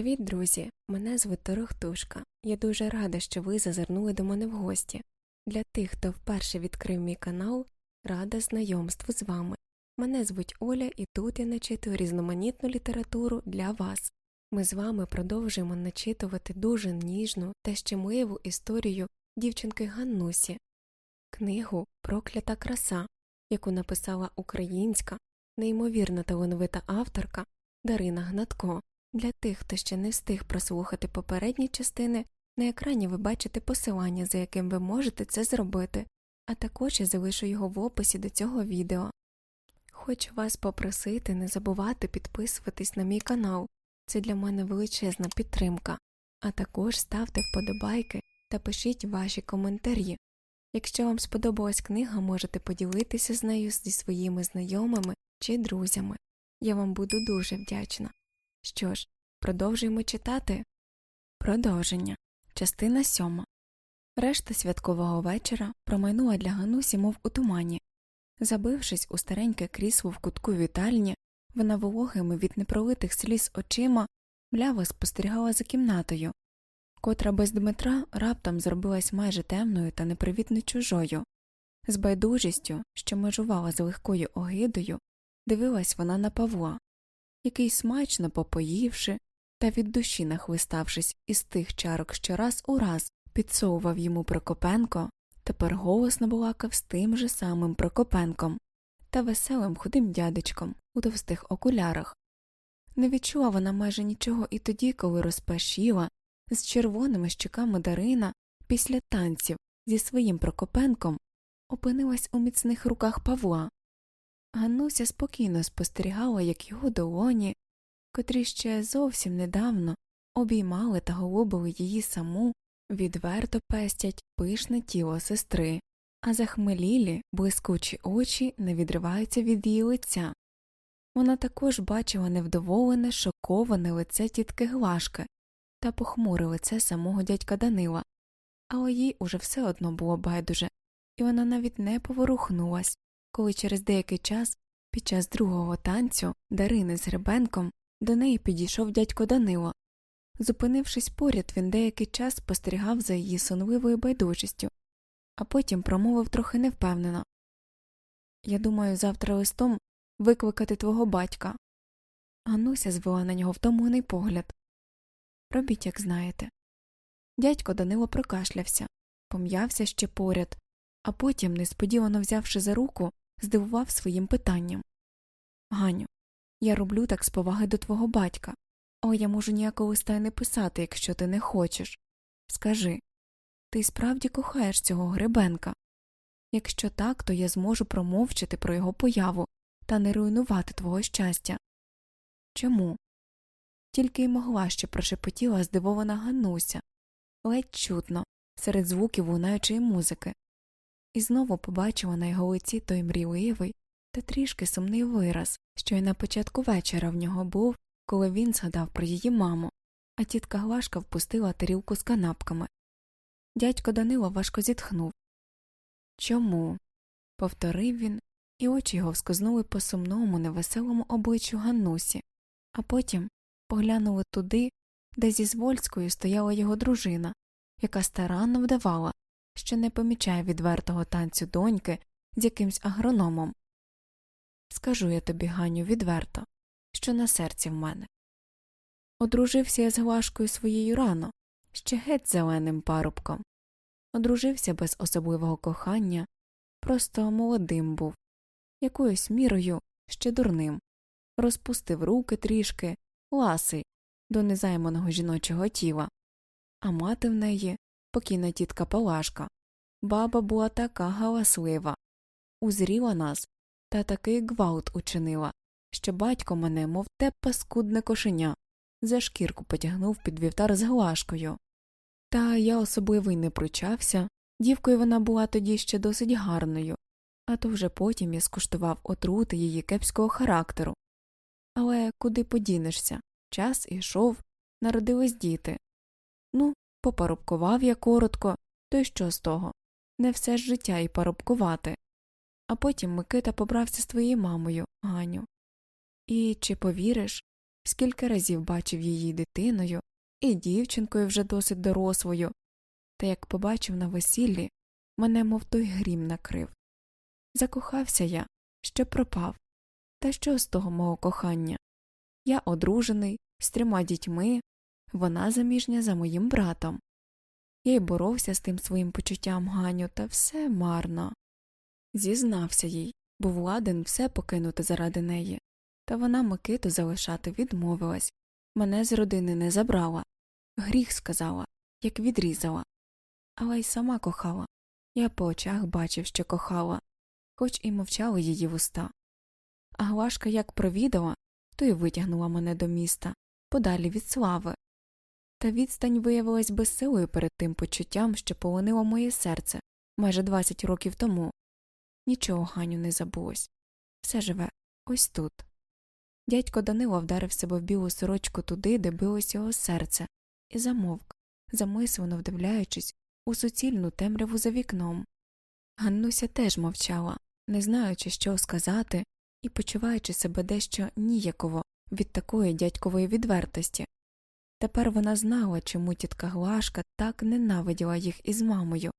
Привіт, друзі! Мене звуть Торохтушка. Я дуже рада, що ви зазирнули до мене в гості. Для тих, хто вперше відкрив мій канал, рада знайомству з вами. Мене звуть Оля, і тут я начитую різноманітну літературу для вас. Ми з вами продовжуємо начитувати дуже ніжну та щемливу історію дівчинки Ганнусі, книгу Проклята краса, яку написала українська, неймовірно талановита авторка Дарина Гнатко. Для тих, хто ще не встиг прослухати попередні частини, на екрані ви бачите посилання, за яким ви можете це зробити, а також я залишу його в описі до цього відео. Хочу вас попросити не забувати підписуватись на мій канал, це для мене величезна підтримка, а також ставте вподобайки та пишіть ваші коментарі. Якщо вам сподобалась книга, можете поділитися з нею зі своїми знайомими чи друзями. Я вам буду дуже вдячна. Що ж, продовжуємо читати. Продовження. Частина сьома. Решта святкового вечора промайнула для Ганусі, мов у тумані. Забившись у стареньке крісло в кутку вітальні, вона вологими від непролитих сліз очима мляво спостерігала за кімнатою, котра без Дмитра раптом зробилась майже темною та непривітно чужою. З байдужістю, що межувала з легкою огидою, дивилась вона на Павла, який, смачно попоївши та від душі нахлиставшись із тих чарок щораз у раз підсовував йому Прокопенко, тепер голосно балакав з тим же самим Прокопенком та веселим худим дядечком у товстих окулярах. Не відчула вона майже нічого і тоді, коли розпашіла з червоними щоками Дарина після танців зі своїм Прокопенком опинилась у міцних руках Павла. Ганнуся спокійно спостерігала, як його долоні, котрі ще зовсім недавно обіймали та голубили її саму, відверто пестять пишне тіло сестри, а захмелілі, блискучі очі не відриваються від її лиця. Вона також бачила невдоволене, шоковане лице тітки Глашки та похмуре лице самого дядька Данила, але їй уже все одно було байдуже, і вона навіть не поворухнулась, коли через деякий час, під час другого танцю, Дарини з Гребенком, до неї підійшов дядько Данило. Зупинившись поряд, він деякий час спостерігав за її сонливою байдужістю, а потім промовив трохи невпевнено Я думаю, завтра листом викликати твого батька. Гануся звела на нього втомлений погляд. Робіть, як знаєте. Дядько Данило прокашлявся, пом'явся ще поряд, а потім, несподівано взявши за руку, здивував своїм питанням Ганю, я роблю так з поваги до твого батька, але я можу ніякого листа й не писати, якщо ти не хочеш. Скажи ти справді кохаєш цього гребенка? Якщо так, то я зможу промовчати про його появу та не руйнувати твого щастя. Чому? Тільки й могла ще прошепотіла здивована Ганнуся, ледь чутно, серед звуків лунаючої музики, і знову побачила на його лиці той мрійливий та трішки сумний вираз, що й на початку вечора в нього був, коли він згадав про її маму, а тітка Глашка впустила тарілку з канапками. Дядько Данило важко зітхнув. Чому? повторив він, і очі його вскознули по сумному, невеселому обличчю Ганнусі, а потім поглянули туди, де зі Звольською стояла його дружина, яка старанно вдавала, що не помічає відвертого танцю доньки з якимсь агрономом. Скажу я тобі, Ганю, відверто, що на серці в мене. Одружився я з Глашкою своєю рано, ще геть зеленим парубком. Одружився без особливого кохання, просто молодим був, якоюсь мірою ще дурним, розпустив руки трішки, ласий до незайманого жіночого тіла, а мати в неї покійна тітка Палашка. Баба була така галаслива, узріла нас та такий гвалт учинила, що батько мене, мов те паскудне кошеня, за шкірку потягнув під вівтар з глашкою. Та я особливо й не пручався, дівкою вона була тоді ще досить гарною, а то вже потім я скуштував отрути її кепського характеру. Але куди подінешся? Час ішов, народились діти. Ну, Попарубкував я коротко, то й що з того? Не все ж життя і парубкувати. А потім Микита побрався з твоєю мамою, Ганю. І чи повіриш, скільки разів бачив її дитиною і дівчинкою вже досить дорослою, та як побачив на весіллі, мене мов той грім накрив. Закохався я, що пропав. Та що з того мого кохання? Я одружений, з трьома дітьми, вона заміжня за моїм братом. Я й боровся з тим своїм почуттям Ганю, та все марно. Зізнався їй, був ладен все покинути заради неї, та вона Микиту залишати відмовилась, мене з родини не забрала. Гріх сказала, як відрізала. Але й сама кохала. Я по очах бачив, що кохала, хоч і мовчали її вуста. А Глашка як провідала, то й витягнула мене до міста, подалі від слави. Та відстань виявилась безсилою перед тим почуттям, що полонило моє серце майже 20 років тому. Нічого Ганю не забулось. Все живе ось тут. Дядько Данило вдарив себе в білу сорочку туди, де билось його серце, і замовк, замислено вдивляючись у суцільну темряву за вікном. Ганнуся теж мовчала, не знаючи, що сказати, і почуваючи себе дещо ніяково від такої дядькової відвертості. Тепер вона знала, чому тітка Глашка так ненавиділа їх із мамою.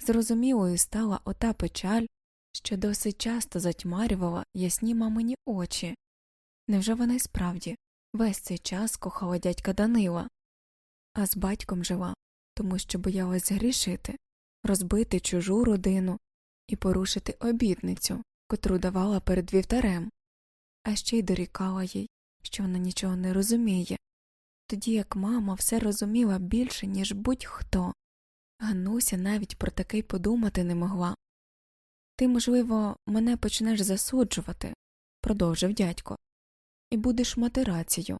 Зрозумілою стала ота печаль, що досить часто затьмарювала ясні мамині очі. Невже вона й справді весь цей час кохала дядька Данила, а з батьком жила, тому що боялась згрішити, розбити чужу родину і порушити обітницю, котру давала перед вівтарем, а ще й дорікала їй, що вона нічого не розуміє, тоді як мама все розуміла більше, ніж будь-хто. Гануся навіть про такий подумати не могла. Ти, можливо, мене почнеш засуджувати, продовжив дядько, і будеш мати рацію.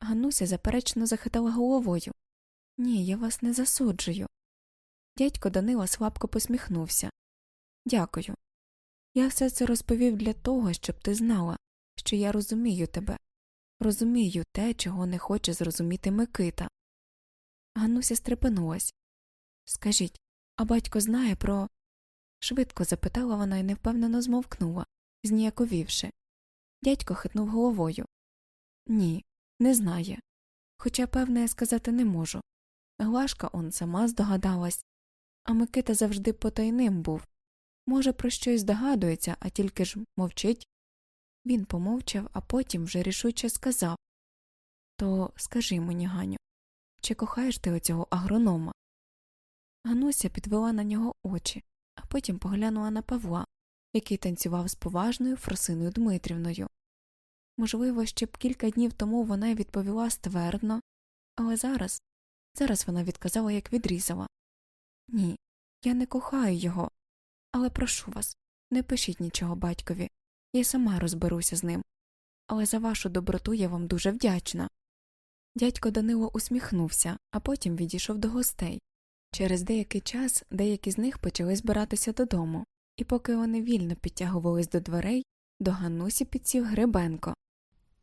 Гануся заперечно захитала головою. Ні, я вас не засуджую. Дядько Данила слабко посміхнувся. Дякую. Я все це розповів для того, щоб ти знала, що я розумію тебе, розумію те, чого не хоче зрозуміти Микита. Гануся стрепенулась. Скажіть, а батько знає про. швидко запитала вона і невпевнено змовкнула, зніяковівши. Дядько хитнув головою. Ні, не знає. Хоча, певне, я сказати не можу. Глашка он сама здогадалась, а Микита завжди потайним був. Може, про щось здогадується, а тільки ж мовчить. Він помовчав, а потім вже рішуче сказав То скажи мені, Ганю, чи кохаєш ти оцього агронома? Гануся підвела на нього очі, а потім поглянула на Павла, який танцював з поважною Фросиною Дмитрівною. Можливо, ще б кілька днів тому вона й відповіла ствердно, але зараз, зараз вона відказала, як відрізала Ні, я не кохаю його, але прошу вас, не пишіть нічого батькові, я сама розберуся з ним. Але за вашу доброту я вам дуже вдячна. Дядько Данило усміхнувся, а потім відійшов до гостей. Через деякий час деякі з них почали збиратися додому, і поки вони вільно підтягувались до дверей, до Ганусі підсів Гребенко.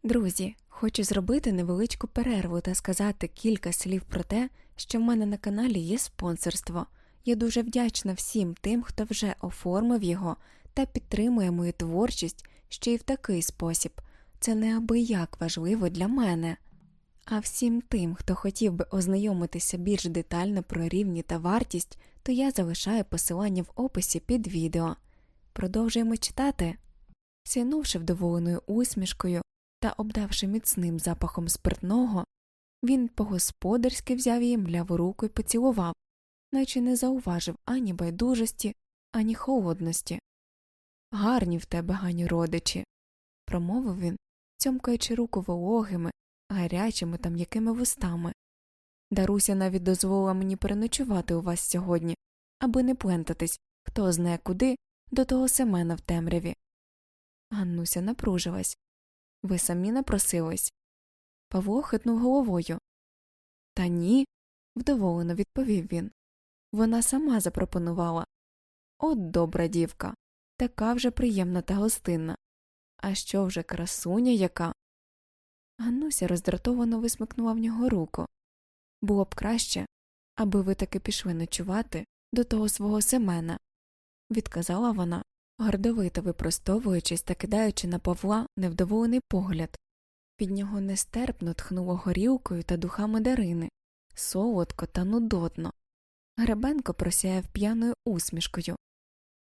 Друзі, хочу зробити невеличку перерву та сказати кілька слів про те, що в мене на каналі є спонсорство. Я дуже вдячна всім тим, хто вже оформив його та підтримує мою творчість ще й в такий спосіб. Це неабияк важливо для мене. А всім тим, хто хотів би ознайомитися більш детально про рівні та вартість, то я залишаю посилання в описі під відео. Продовжуємо читати. Сінувши вдоволеною усмішкою та обдавши міцним запахом спиртного, він по господарськи взяв її мляву руку і поцілував, наче не зауважив ані байдужості, ані холодності. Гарні в тебе, гані родичі, промовив він, цьомкаючи руку вологими, гарячими та м'якими вустами. Даруся навіть дозволила мені переночувати у вас сьогодні, аби не плентатись, хто знає куди, до того Семена в темряві. Ганнуся напружилась. Ви самі напросились. Павло хитнув головою. Та ні, вдоволено відповів він. Вона сама запропонувала. От добра дівка, така вже приємна та гостинна. А що вже красуня яка? Ганнуся роздратовано висмикнула в нього руку. Було б краще, аби ви таки пішли ночувати до того свого Семена, відказала вона, гордовито випростовуючись та кидаючи на Павла невдоволений погляд. Від нього нестерпно тхнуло горілкою та духами Дарини, солодко та нудотно. Гребенко просяяв п'яною усмішкою.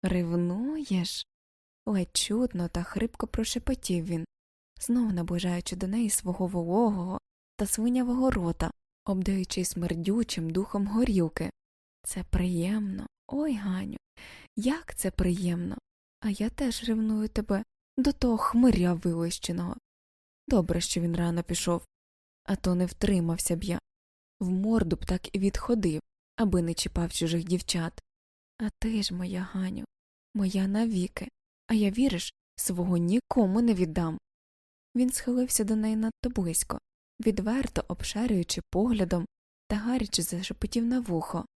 Ревнуєш? ледь чутно та хрипко прошепотів він, знов наближаючи до неї свого вологого та свинявого рота, обдаючи смердючим духом горілки. Це приємно, ой, Ганю, як це приємно. А я теж ревную тебе до того хмиря вилищеного. Добре, що він рано пішов, а то не втримався б я. В морду б так і відходив, аби не чіпав чужих дівчат. А ти ж, моя Ганю, моя навіки, а я віриш, свого нікому не віддам. Він схилився до неї надто близько, відверто обшарюючи поглядом та гаряче зашепотів на вухо.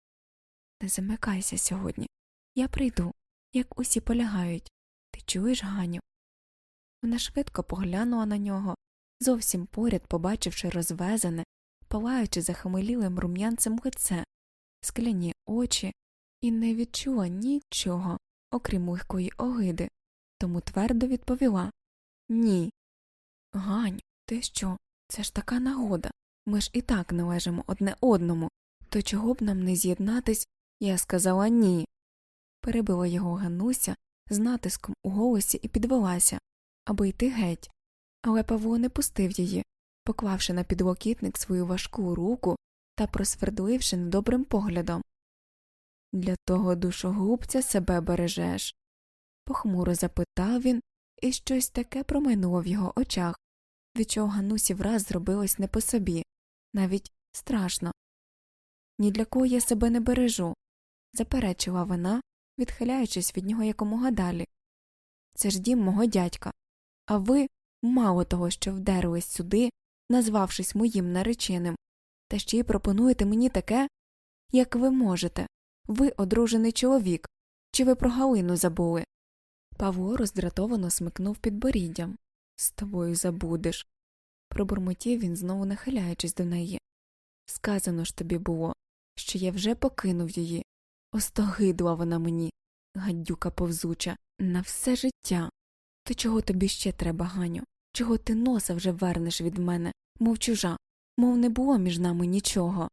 Не замикайся сьогодні. Я прийду, як усі полягають. Ти чуєш, Ганю? Вона швидко поглянула на нього, зовсім поряд побачивши розвезене, палаючи захмелілим рум'янцем лице, скляні очі, і не відчула нічого, окрім легкої огиди, тому твердо відповіла Ні. Гань, ти що? Це ж така нагода. Ми ж і так належимо одне одному. То чого б нам не з'єднатись? Я сказала ні. Перебила його Гануся з натиском у голосі і підвелася, аби йти геть. Але Павло не пустив її, поклавши на підлокітник свою важку руку та просвердливши недобрим поглядом. Для того душогубця себе бережеш. похмуро запитав він, і щось таке промайнуло в його очах, від чого Ганусі враз зробилось не по собі, навіть страшно. Ні для кого я себе не бережу, заперечила вона, відхиляючись від нього якомога далі. Це ж дім мого дядька, а ви мало того, що вдерлись сюди, назвавшись моїм нареченим, та ще й пропонуєте мені таке, як ви можете. Ви одружений чоловік, чи ви про Галину забули? Павло роздратовано смикнув підборіддям. З тобою забудеш. Пробурмотів він, знову нахиляючись до неї. Сказано ж тобі було, що я вже покинув її. Остогидла вона мені, гадюка повзуча, на все життя. То чого тобі ще треба, Ганю? Чого ти носа вже вернеш від мене, мов чужа, мов не було між нами нічого.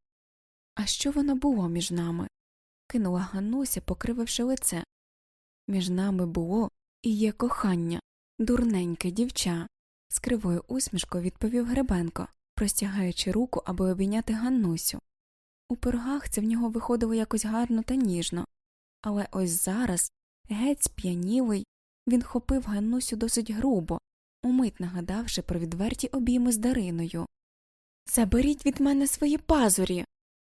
А що воно було між нами? Кинула Гануся, покрививши лице. Між нами було і є кохання, дурненьке дівча, з кривою усмішкою відповів Гребенко, простягаючи руку, аби обійняти Ганнусю. У пирогах це в нього виходило якось гарно та ніжно, але ось зараз, геть сп'янілий, він хопив Ганнусю досить грубо, умить нагадавши про відверті обійми з Дариною. Заберіть від мене свої пазурі.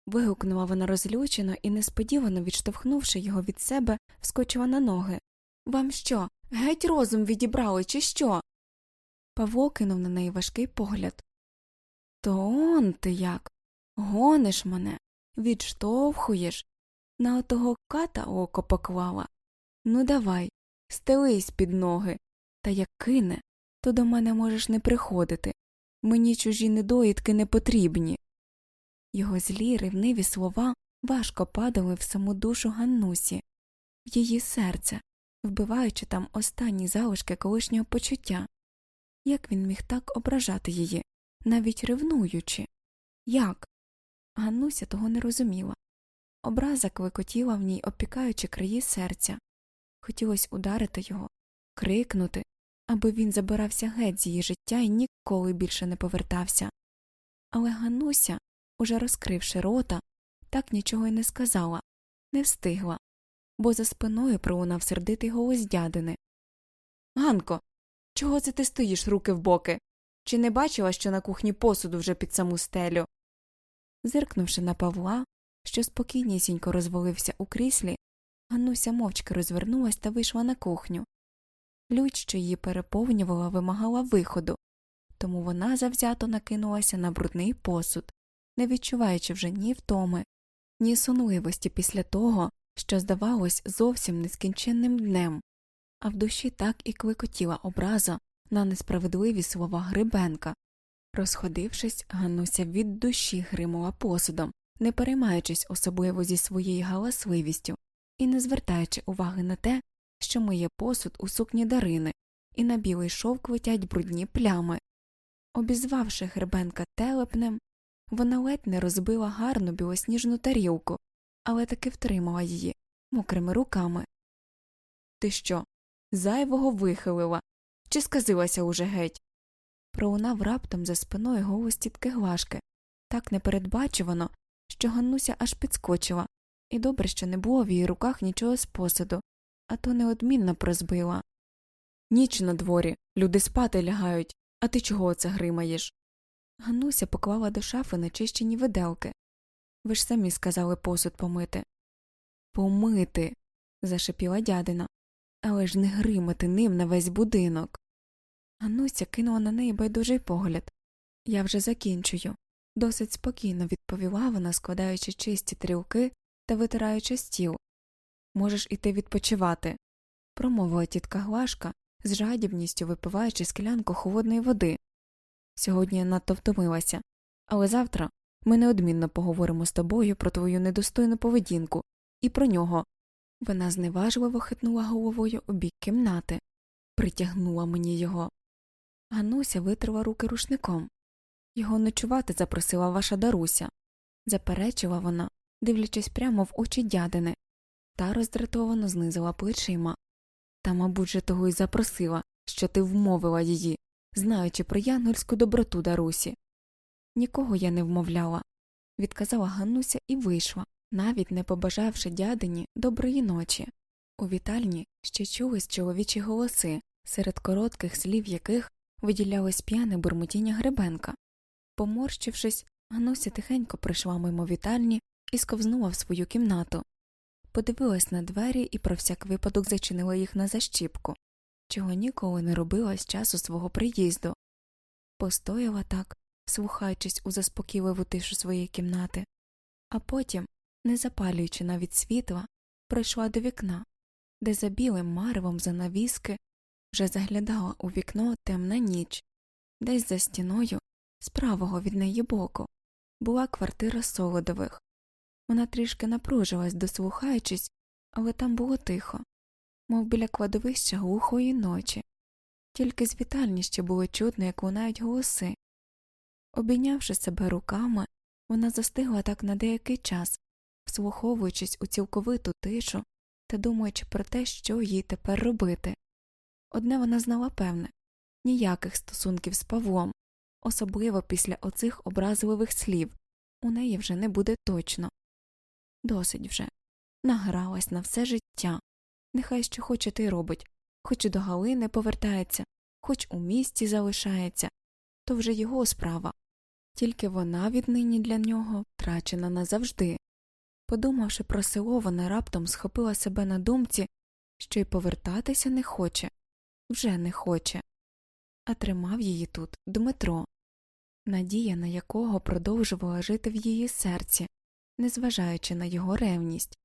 Вигукнула вона розлючено і, несподівано відштовхнувши його від себе, вскочила на ноги. Вам що? Геть розум відібрали, чи що? Павло кинув на неї важкий погляд. То он ти як? Гониш мене, відштовхуєш, на отого ката око поклала. Ну, давай, стелись під ноги, та як кине, то до мене можеш не приходити. Мені чужі недоїдки не потрібні. Його злі ревниві слова важко падали в саму душу Ганнусі, в її серце, вбиваючи там останні залишки колишнього почуття. Як він міг так ображати її, навіть ревнуючи? Як? Ганнуся того не розуміла. Образа квикотіла в ній, опікаючи краї серця. Хотілося ударити його, крикнути, аби він забирався геть з її життя і ніколи більше не повертався. Але Гануся, уже розкривши рота, так нічого й не сказала, не встигла, бо за спиною пролунав сердитий голос дядини. Ганко, чого це ти стоїш руки в боки? Чи не бачила, що на кухні посуду вже під саму стелю? Зиркнувши на Павла, що спокійнісінько розвалився у кріслі, Ганнуся мовчки розвернулась та вийшла на кухню. Лють, що її переповнювала, вимагала виходу, тому вона завзято накинулася на брудний посуд, не відчуваючи вже ні втоми, ні сонливості після того, що здавалось зовсім нескінченним днем, а в душі так і кликотіла образа на несправедливі слова Грибенка. Розходившись, Ганнуся від душі гримала посудом, не переймаючись особливо зі своєю галасливістю і не звертаючи уваги на те, що миє посуд у сукні Дарини, і на білий шовк летять брудні плями. Обізвавши гребенка телепнем, вона ледь не розбила гарну білосніжну тарілку, але таки втримала її мокрими руками. Ти що, зайвого вихилила? Чи сказилася уже геть? Пролунав раптом за спиною голос тітки Глашки, так непередбачувано, що Ганнуся аж підскочила, і добре, що не було в її руках нічого з посуду, а то неодмінно прозбила. Ніч на дворі, люди спати лягають, а ти чого оце гримаєш? Ганнуся поклала до шафи начищені виделки. Ви ж самі сказали посуд помити. Помити. зашипіла дядина. Але ж не гримати ним на весь будинок. Ганнуся кинула на неї байдужий погляд. Я вже закінчую. Досить спокійно відповіла вона, складаючи чисті трілки та витираючи стіл. Можеш іти відпочивати, промовила тітка Глашка, з жадібністю випиваючи склянку холодної води. Сьогодні надто втомилася, але завтра ми неодмінно поговоримо з тобою про твою недостойну поведінку і про нього. Вона зневажливо хитнула головою у бік кімнати, притягнула мені його. Гануся витерла руки рушником. Його ночувати запросила ваша Даруся, заперечила вона, дивлячись прямо в очі дядини, та роздратовано знизила плечима. Та, мабуть, же того й запросила, що ти вмовила її, знаючи про янгольську доброту Дарусі. Нікого я не вмовляла, відказала Ганнуся і вийшла, навіть не побажавши дядині доброї ночі. У вітальні ще чулись чоловічі голоси, серед коротких слів яких виділялось п'яне бурмотіння гребенка. Поморщившись, Гануся тихенько прийшла мимо вітальні і сковзнула в свою кімнату. Подивилась на двері і про всяк випадок зачинила їх на защіпку, чого ніколи не робила з часу свого приїзду. Постояла так, слухаючись у заспокійливу тишу своєї кімнати, а потім, не запалюючи навіть світла, пройшла до вікна, де за білим маревом занавіски вже заглядала у вікно темна ніч, десь за стіною, з правого від неї боку, була квартира солодових. Вона трішки напружилась, дослухаючись, але там було тихо, мов біля кладовища глухої ночі, тільки з вітальні ще було чутно, як лунають голоси. Обійнявши себе руками, вона застигла так на деякий час, вслуховуючись у цілковиту тишу та думаючи про те, що їй тепер робити. Одне вона знала певне ніяких стосунків з Павлом, особливо після оцих образливих слів, у неї вже не буде точно. Досить вже. Награлась на все життя. Нехай що хоче ти робить, хоч до Галини повертається, хоч у місті залишається, то вже його справа. Тільки вона віднині для нього втрачена назавжди. Подумавши про село, вона раптом схопила себе на думці, що й повертатися не хоче, вже не хоче, а тримав її тут Дмитро, надія на якого продовжувала жити в її серці, незважаючи на його ревність.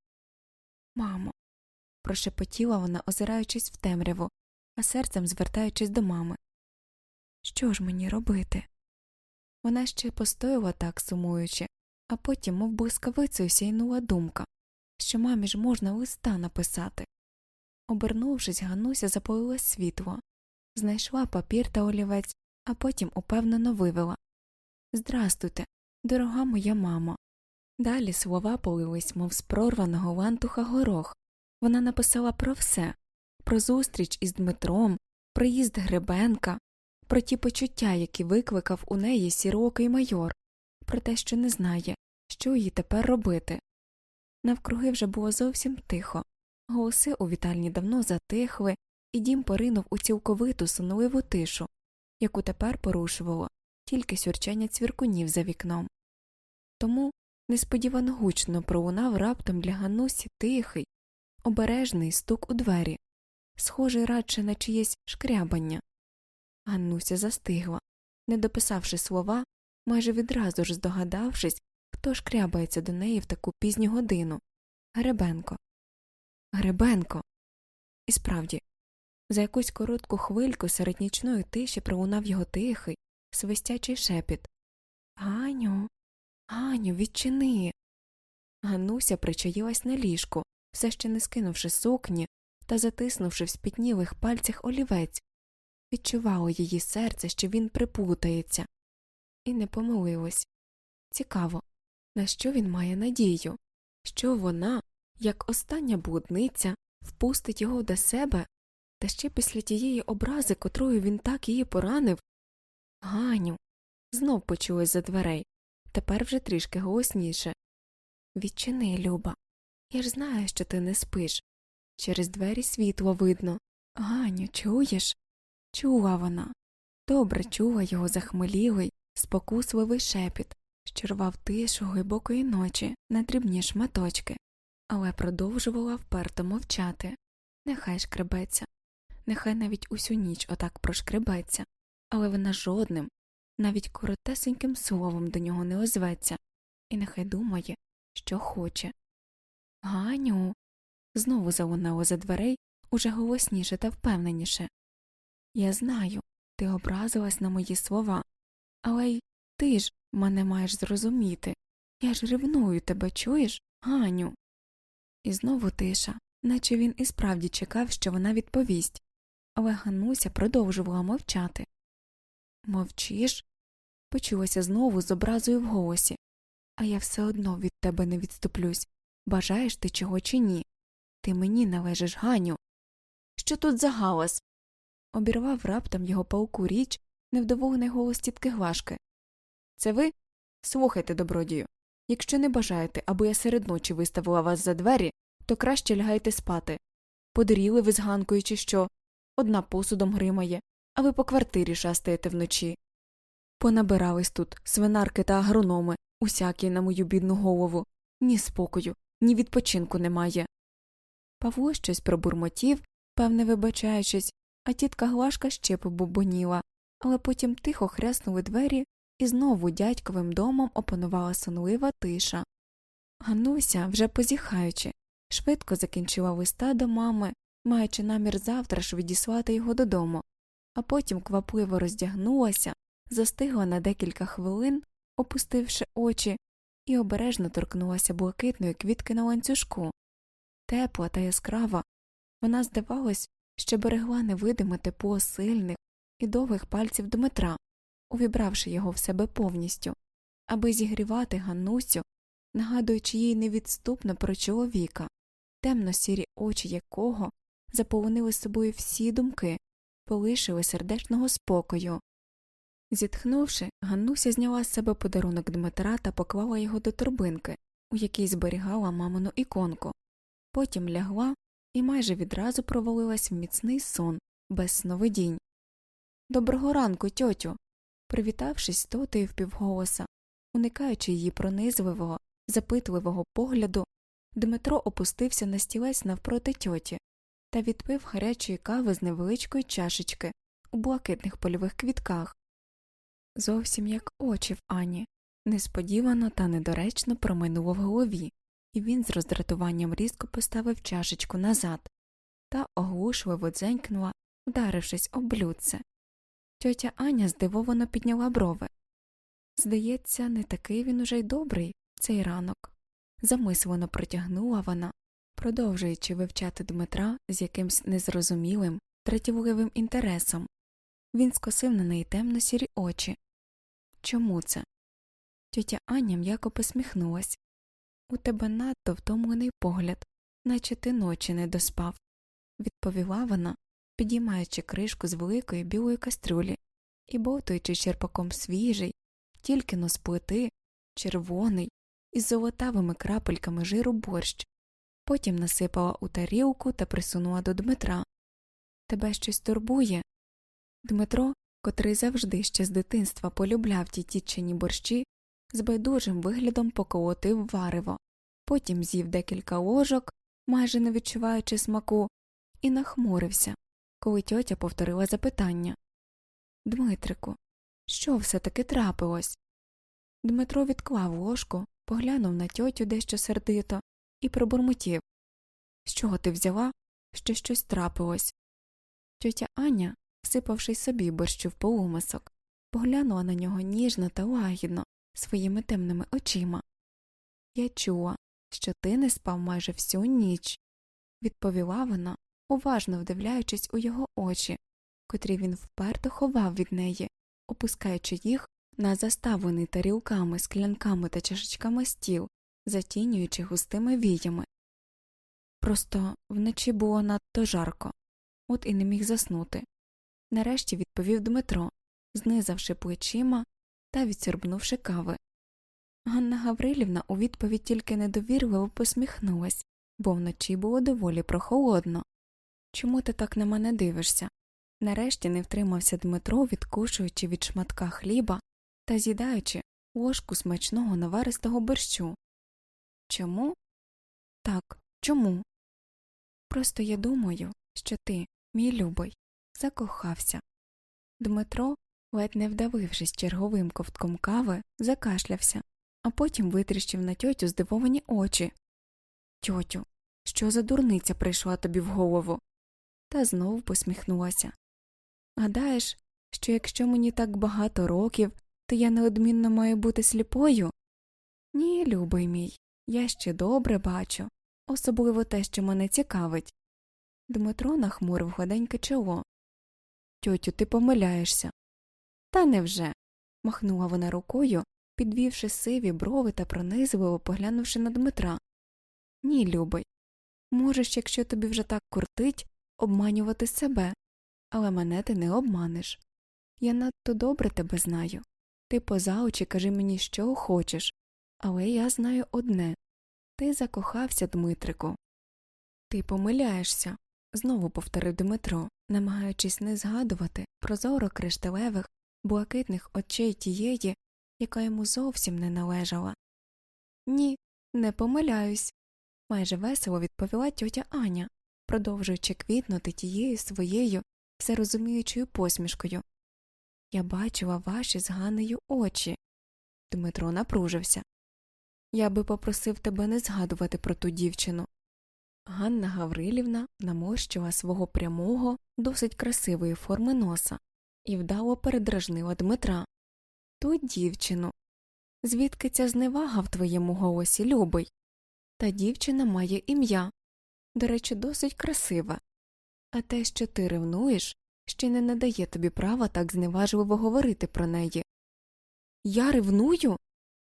Мамо. Прошепотіла вона, озираючись в темряву, а серцем звертаючись до мами. Що ж мені робити? Вона ще постояла так сумуючи, а потім, мов блискавицею, сяйнула думка, що мамі ж можна листа написати. Обернувшись, Гануся запалила світло, знайшла папір та олівець, а потім упевнено вивела Здрастуйте, дорога моя мамо. Далі слова полились, мов з прорваного лантуха горох. Вона написала про все про зустріч із Дмитром, приїзд Гребенка, про ті почуття, які викликав у неї сірокий майор, про те, що не знає, що їй тепер робити. Навкруги вже було зовсім тихо, голоси у вітальні давно затихли, і дім поринув у цілковиту сонливу тишу, яку тепер порушувало тільки сюрчання цвіркунів за вікном. Тому несподівано гучно пролунав раптом для Ганусі тихий, обережний стук у двері, схожий радше на чиєсь шкрябання. Ганнуся застигла, не дописавши слова, майже відразу ж здогадавшись, хто шкрябається до неї в таку пізню годину. Гребенко. Гребенко. І справді, за якусь коротку хвильку серед нічної тиші пролунав його тихий, свистячий шепіт Ганю, Ганю, відчини. Гануся причаїлась на ліжку, все ще не скинувши сукні та затиснувши в спітнілих пальцях олівець. відчувало її серце, що він припутається, і не помилилось. Цікаво, на що він має надію, що вона, як остання блудниця, впустить його до себе, та ще після тієї образи, котрою він так її поранив. Ганю. знов почулось за дверей, тепер вже трішки голосніше. Відчини, Люба. Я ж знаю, що ти не спиш. Через двері світло видно. Ганю, чуєш? Чула вона. Добре чула його захмелілий, спокусливий шепіт, що рвав тишу глибокої ночі на дрібні шматочки, але продовжувала вперто мовчати. Нехай шкребеться, нехай навіть усю ніч отак прошкребеться, але вона жодним, навіть коротесеньким словом до нього не озветься, і нехай думає, що хоче. Ганю. знову залунало за дверей уже голосніше та впевненіше. Я знаю, ти образилась на мої слова, але й ти ж мене маєш зрозуміти. Я ж ревную тебе, чуєш, Ганю. І знову тиша, наче він і справді чекав, що вона відповість, але Гануся продовжувала мовчати. Мовчиш? почулося знову з образою в голосі, а я все одно від тебе не відступлюсь. Бажаєш ти чого чи ні? Ти мені належиш, Ганю. Що тут за галас? обірвав раптом його пауку річ невдоволений голос тітки Глашки. Це ви? Слухайте, добродію. Якщо не бажаєте, аби я серед ночі виставила вас за двері, то краще лягайте спати. Подоріли ви з ганкою, чи що, одна посудом гримає, а ви по квартирі шастаєте вночі. Понабирались тут свинарки та агрономи, усякі на мою бідну голову, ні спокою, ні відпочинку немає. Павло щось пробурмотів, певне вибачаючись, а тітка Глашка ще побубоніла, але потім тихо хряснули двері, і знову дядьковим домом опанувала сонлива тиша. Гануся, вже позіхаючи, швидко закінчила листа до мами, маючи намір завтра ж відіслати його додому, а потім квапливо роздягнулася, застигла на декілька хвилин, опустивши очі, і обережно торкнулася блакитної квітки на ланцюжку. Тепла та яскрава, вона, здавалось, що берегла невидиме тепло сильних і довгих пальців Дмитра, увібравши його в себе повністю, аби зігрівати Ганнусю, нагадуючи їй невідступно про чоловіка, темно сірі очі якого заповнили собою всі думки, полишили сердечного спокою. Зітхнувши, Ганнуся зняла з себе подарунок Дмитра та поклала його до торбинки, у якій зберігала мамину іконку, потім лягла і майже відразу провалилась в міцний сон без сновидінь. Доброго ранку, тьотю. Привітавшись тотою впівголоса, уникаючи її пронизливого, запитливого погляду, Дмитро опустився на стілець навпроти тьоті та відпив гарячої кави з невеличкої чашечки у блакитних польових квітках. Зовсім як очі в Ані, несподівано та недоречно проминуло в голові, і він з роздратуванням різко поставив чашечку назад та оглушливо дзенькнула, вдарившись об блюдце. Тьотя Аня здивовано підняла брови. Здається, не такий він уже й добрий цей ранок. Замислено протягнула вона, продовжуючи вивчати Дмитра з якимсь незрозумілим, третівливим інтересом. Він скосив на неї темно сірі очі. Чому це? Тьотя Аня м'яко посміхнулась. У тебе надто втомлений погляд, наче ти ночі не доспав, відповіла вона, підіймаючи кришку з великої білої кастрюлі і бовтуючи черпаком свіжий, тільки но з плити, червоний, із золотавими крапельками жиру борщ, потім насипала у тарілку та присунула до Дмитра. Тебе щось турбує? Дмитро, котрий завжди ще з дитинства полюбляв ті тітчині борщі, з байдужим виглядом поколотив варево, потім з'їв декілька ложок, майже не відчуваючи смаку, і нахмурився, коли тьотя повторила запитання Дмитрику, що все таки трапилось? Дмитро відклав ложку, поглянув на тьотю дещо сердито і пробурмотів З чого ти взяла, що щось трапилось? Тьотя Аня, всипавши собі борщу в полумисок, поглянула на нього ніжно та лагідно своїми темними очима. Я чула, що ти не спав майже всю ніч, відповіла вона, уважно вдивляючись у його очі, котрі він вперто ховав від неї, опускаючи їх на заставлений тарілками, склянками та чашечками стіл, затінюючи густими віями. Просто вночі було надто жарко, от і не міг заснути. Нарешті відповів Дмитро, знизавши плечима та відсорбнувши кави. Ганна Гаврилівна у відповідь тільки недовірливо посміхнулась, бо вночі було доволі прохолодно. Чому ти так на мене дивишся? Нарешті не втримався Дмитро, відкушуючи від шматка хліба та з'їдаючи ложку смачного наваристого борщу. Чому? Так, чому? Просто я думаю, що ти, мій любий, закохався. Дмитро, ледь не вдавившись черговим ковтком кави, закашлявся, а потім витріщив на тьотю здивовані очі. Тьотю, що за дурниця прийшла тобі в голову? Та знову посміхнулася. Гадаєш, що якщо мені так багато років, то я неодмінно маю бути сліпою? Ні, любий мій, я ще добре бачу, особливо те, що мене цікавить. Дмитро нахмурив гладеньке чоло. Тьотю, ти помиляєшся. Та невже. махнула вона рукою, підвівши сиві брови та пронизливо поглянувши на Дмитра. Ні, любий. Можеш, якщо тобі вже так куртить, обманювати себе, але мене ти не обманеш. Я надто добре тебе знаю. Ти поза очі кажи мені, що хочеш, але я знаю одне ти закохався, Дмитрику. Ти помиляєшся, знову повторив Дмитро, намагаючись не згадувати прозоро кришталевих, блакитних очей тієї, яка йому зовсім не належала. Ні, не помиляюсь, майже весело відповіла тьотя Аня, продовжуючи квітнути тією своєю всерозуміючою посмішкою. Я бачила ваші з Ганнею очі. Дмитро напружився. Я би попросив тебе не згадувати про ту дівчину. Ганна Гаврилівна намощила свого прямого, досить красивої форми носа і вдало передражнила Дмитра. Ту дівчину. Звідки ця зневага в твоєму голосі, любий? Та дівчина має ім'я, до речі, досить красиве. А те, що ти ревнуєш, ще не надає тобі права так зневажливо говорити про неї. Я ревную?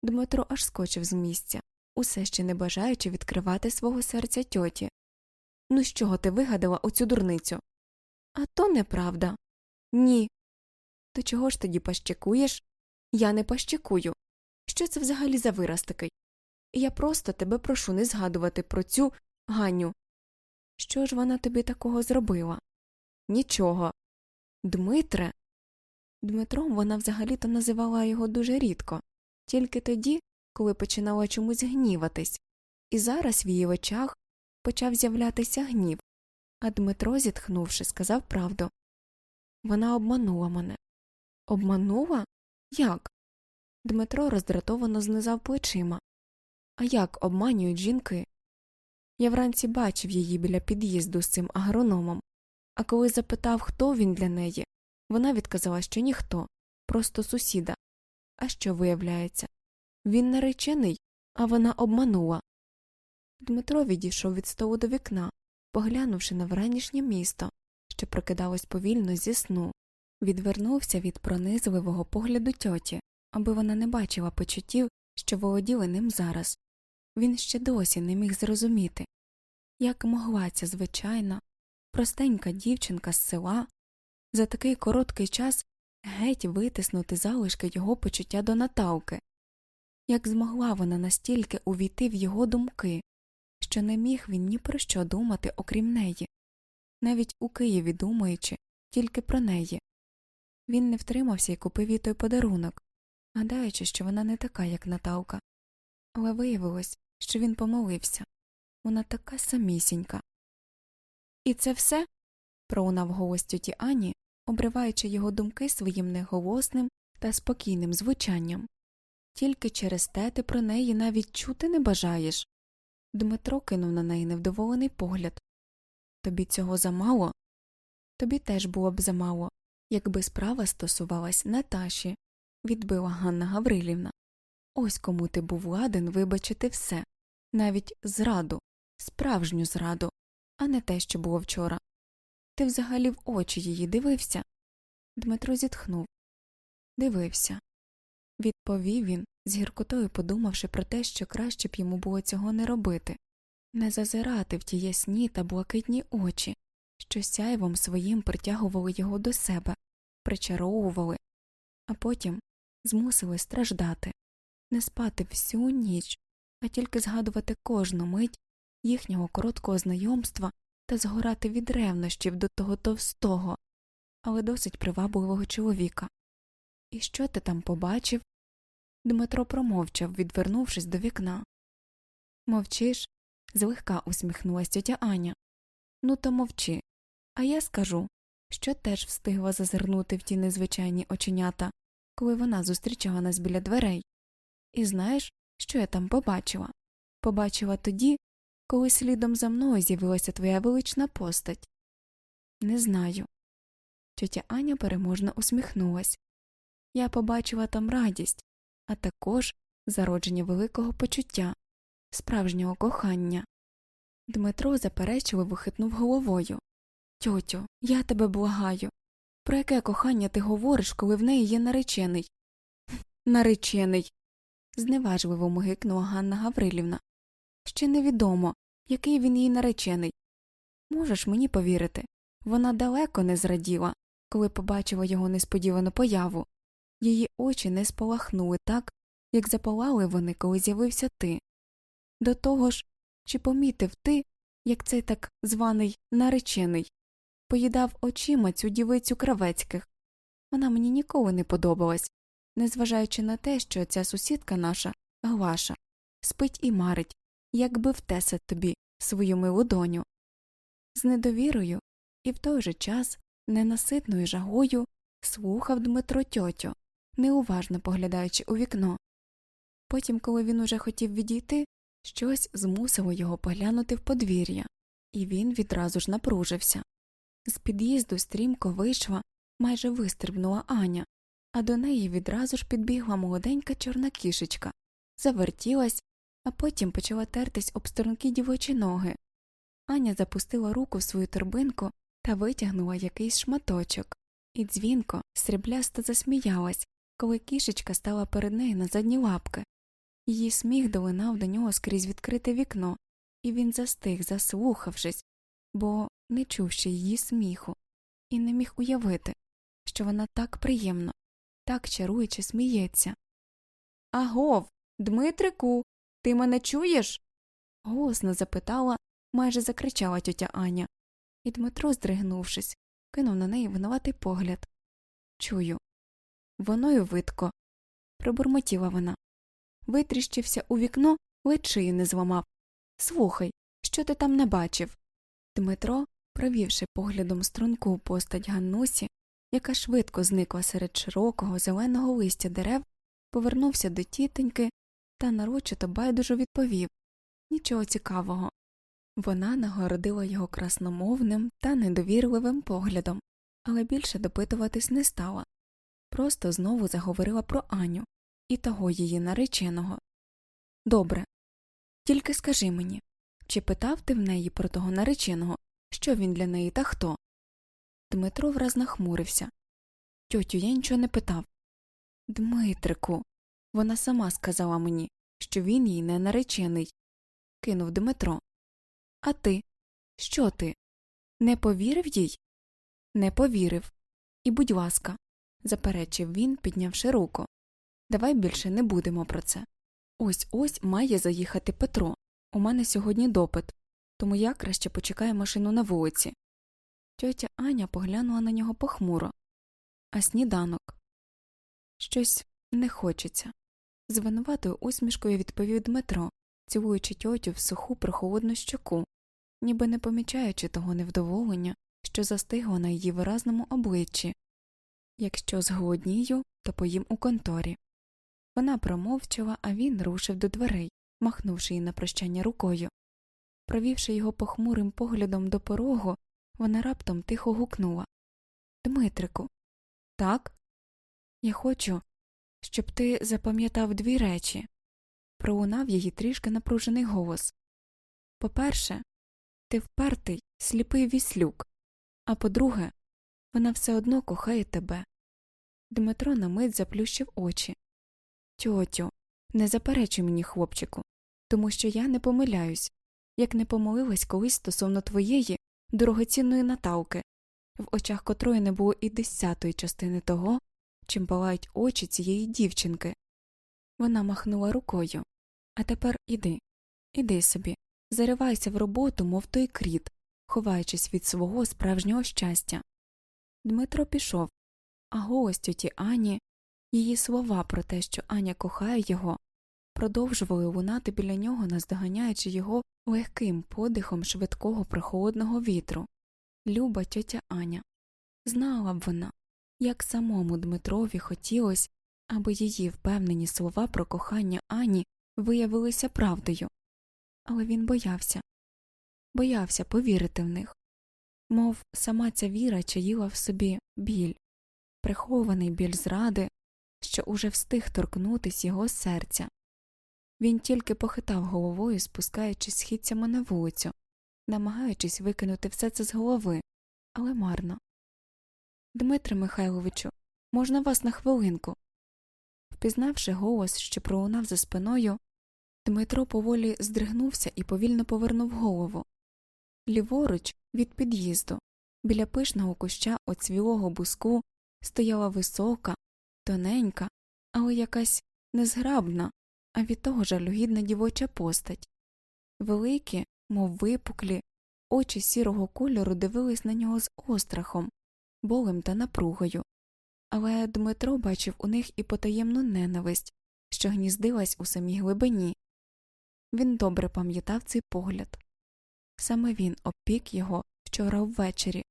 Дмитро аж скочив з місця, усе ще не бажаючи відкривати свого серця тьоті. Ну з чого ти вигадала оцю дурницю? А то неправда. Ні. То чого ж тоді пащекуєш? Я не пащекую. Що це взагалі за вираз такий? Я просто тебе прошу не згадувати про цю Ганю. Що ж вона тобі такого зробила? Нічого. Дмитре. Дмитром вона взагалі то називала його дуже рідко, тільки тоді, коли починала чомусь гніватись, і зараз в її очах почав з'являтися гнів, а Дмитро, зітхнувши, сказав правду. Вона обманула мене. Обманула? Як? Дмитро роздратовано знизав плечима. А як обманюють жінки? Я вранці бачив її біля під'їзду з цим агрономом, а коли запитав, хто він для неї, вона відказала, що ніхто, просто сусіда. А що виявляється? Він наречений, а вона обманула. Дмитро відійшов від столу до вікна, поглянувши на вранішнє місто, що прокидалось повільно зі сну, відвернувся від пронизливого погляду тьоті, аби вона не бачила почуттів, що володіли ним зараз. Він ще досі не міг зрозуміти, як могла ця звичайна, простенька дівчинка з села за такий короткий час геть витиснути залишки його почуття до Наталки, як змогла вона настільки увійти в його думки, що не міг він ні про що думати, окрім неї, навіть у Києві думаючи тільки про неї. Він не втримався і купив їй той подарунок, гадаючи, що вона не така, як Наталка, але виявилось, що він помолився вона така самісінька. І це все? пролунав голос тьоті Ані, обриваючи його думки своїм неголосним та спокійним звучанням. Тільки через те ти про неї навіть чути не бажаєш. Дмитро кинув на неї невдоволений погляд. Тобі цього замало? Тобі теж було б замало, якби справа стосувалась Наташі, відбила Ганна Гаврилівна. Ось кому ти був ладен вибачити все, навіть зраду, справжню зраду, а не те, що було вчора. Ти взагалі в очі її дивився? Дмитро зітхнув. Дивився. Відповів він, з гіркотою подумавши про те, що краще б йому було цього не робити, не зазирати в ті ясні та блакитні очі, що сяйвом своїм притягували його до себе, причаровували, а потім змусили страждати, не спати всю ніч, а тільки згадувати кожну мить їхнього короткого знайомства та згорати від ревнощів до того товстого, але досить привабливого чоловіка. І що ти там побачив? Дмитро промовчав, відвернувшись до вікна. Мовчиш? злегка усміхнулась тетя Аня. Ну, то мовчи. А я скажу, що теж встигла зазирнути в ті незвичайні оченята, коли вона зустрічала нас біля дверей. І знаєш, що я там побачила? Побачила тоді, коли слідом за мною з'явилася твоя велична постать. Не знаю. Тетя Аня переможно усміхнулась. Я побачила там радість, а також зародження великого почуття, справжнього кохання. Дмитро заперечливо хитнув головою. Тьотю, я тебе благаю. Про яке кохання ти говориш, коли в неї є наречений? Наречений. зневажливо мигикнула Ганна Гаврилівна. Ще невідомо, який він їй наречений. Можеш мені повірити, вона далеко не зраділа, коли побачила його несподівану появу. Її очі не спалахнули так, як запалали вони, коли з'явився ти. До того ж, чи помітив ти, як цей так званий наречений, поїдав очима цю дівицю кравецьких. Вона мені ніколи не подобалась, незважаючи на те, що ця сусідка наша, Глаша, спить і марить, якби втесать тобі свою милу доню. З недовірою і в той же час ненаситною жагою слухав Дмитро тьотю, неуважно поглядаючи у вікно. Потім, коли він уже хотів відійти, щось змусило його поглянути в подвір'я, і він відразу ж напружився. З під'їзду стрімко вийшла, майже вистрибнула Аня, а до неї відразу ж підбігла молоденька чорна кішечка, завертілась, а потім почала тертись об сторонки дівочі ноги. Аня запустила руку в свою торбинку та витягнула якийсь шматочок, і дзвінко, сріблясто засміялась, коли кішечка стала перед нею на задні лапки. Її сміх долинав до нього скрізь відкрите вікно, і він застиг, заслухавшись, бо не чув ще її сміху, і не міг уявити, що вона так приємно, так чаруюче сміється. Агов, Дмитрику, ти мене чуєш? голосно запитала, майже закричала тьотя Аня, і Дмитро, здригнувшись, кинув на неї винуватий погляд. Чую. Воно й видко. пробурмотіла вона. Витріщився у вікно, шию не зламав. Слухай, що ти там не бачив? Дмитро, провівши поглядом струнку постать Ганнусі, яка швидко зникла серед широкого зеленого листя дерев, повернувся до тітеньки та нарочито байдуже відповів Нічого цікавого. Вона нагородила його красномовним та недовірливим поглядом, але більше допитуватись не стала. Просто знову заговорила про Аню і того її нареченого. Добре. Тільки скажи мені, чи питав ти в неї про того нареченого, що він для неї та хто? Дмитро враз нахмурився. Тьотю, я нічого не питав. Дмитрику. Вона сама сказала мені, що він їй не наречений, кинув Дмитро. А ти? Що ти? Не повірив їй? Не повірив. І, будь ласка, заперечив він, піднявши руку. Давай більше не будемо про це. Ось ось має заїхати Петро. У мене сьогодні допит, тому я краще почекаю машину на вулиці. Тьотя Аня поглянула на нього похмуро. А сніданок. Щось не хочеться. З винуватою усмішкою відповів Дмитро, цілуючи тьотю в суху прохолодну щоку, ніби не помічаючи того невдоволення, що застигло на її виразному обличчі. Якщо зголоднію, то поїм у конторі. Вона промовчала, а він рушив до дверей, махнувши їй на прощання рукою. Провівши його похмурим поглядом до порогу, вона раптом тихо гукнула Дмитрику, так? Я хочу, щоб ти запам'ятав дві речі. Пролунав її трішки напружений голос. По перше, ти впертий, сліпий віслюк. А по друге, вона все одно кохає тебе. Дмитро на мить заплющив очі. Тьотю, не заперечуй мені, хлопчику, тому що я не помиляюсь, як не помилилась колись стосовно твоєї дорогоцінної Наталки, в очах котрої не було і десятої частини того, чим палають очі цієї дівчинки. Вона махнула рукою. А тепер іди, іди собі, заривайся в роботу, мов той кріт, ховаючись від свого справжнього щастя. Дмитро пішов, а голос тьоті Ані, її слова про те, що Аня кохає його, продовжували лунати біля нього, наздоганяючи його легким подихом швидкого прохолодного вітру. Люба тьотя Аня. Знала б вона, як самому Дмитрові хотілося, аби її впевнені слова про кохання Ані виявилися правдою, але він боявся, боявся повірити в них, мов сама ця віра чаїла в собі біль, прихований біль зради, що уже встиг торкнутись його серця. Він тільки похитав головою, спускаючись східцями на вулицю, намагаючись викинути все це з голови, але марно. Дмитре Михайловичу, можна вас на хвилинку. Впізнавши голос, що пролунав за спиною, Дмитро поволі здригнувся і повільно повернув голову. Ліворуч від під'їзду, біля пишного куща оцвілого буску, стояла висока, тоненька, але якась незграбна, а від того жалюгідна дівоча постать. Великі, мов випуклі, очі сірого кольору дивились на нього з острахом, болем та напругою, але Дмитро бачив у них і потаємну ненависть, що гніздилась у самій глибині. Він добре пам'ятав цей погляд. Саме він опік його вчора ввечері,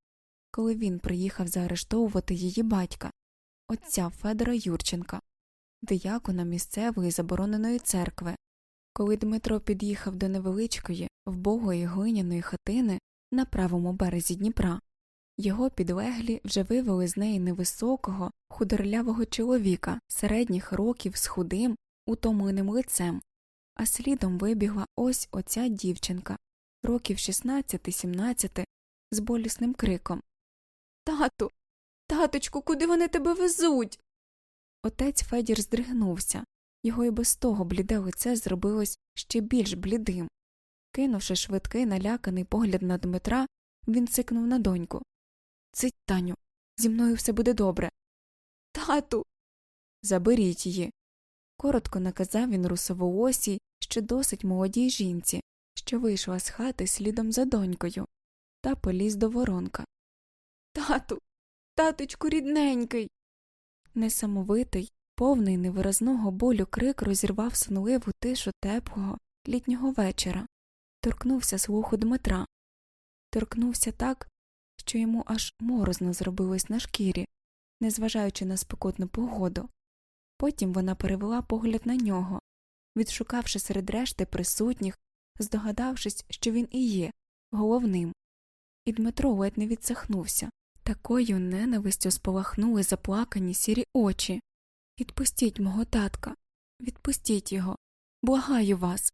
коли він приїхав заарештовувати її батька, отця Федора Юрченка, диякона місцевої забороненої церкви. Коли Дмитро під'їхав до невеличкої, вбогої глиняної хатини на правому березі Дніпра, його підлеглі вже вивели з неї невисокого, худорлявого чоловіка середніх років з худим, утомленим лицем, а слідом вибігла ось оця дівчинка, років 16-17, з болісним криком Тату, таточку, куди вони тебе везуть? Отець Федір здригнувся, його і без того бліде лице зробилось ще більш блідим. Кинувши швидкий наляканий погляд на Дмитра, він цикнув на доньку. Цить, Таню, зі мною все буде добре. Тату. Заберіть її. Коротко наказав він русовоосій, ще досить молодій жінці, що вийшла з хати слідом за донькою, та поліз до воронка. Тату, таточку рідненький. Несамовитий, повний невиразного болю крик розірвав сонливу тишу теплого літнього вечора, торкнувся слуху Дмитра, торкнувся так, що йому аж морозно зробилось на шкірі, незважаючи на спекотну погоду. Потім вона перевела погляд на нього, відшукавши серед решти присутніх, здогадавшись, що він і є головним. І Дмитро ледь не відсахнувся. Такою ненавистю спалахнули заплакані сірі очі. Відпустіть мого татка, відпустіть його, благаю вас.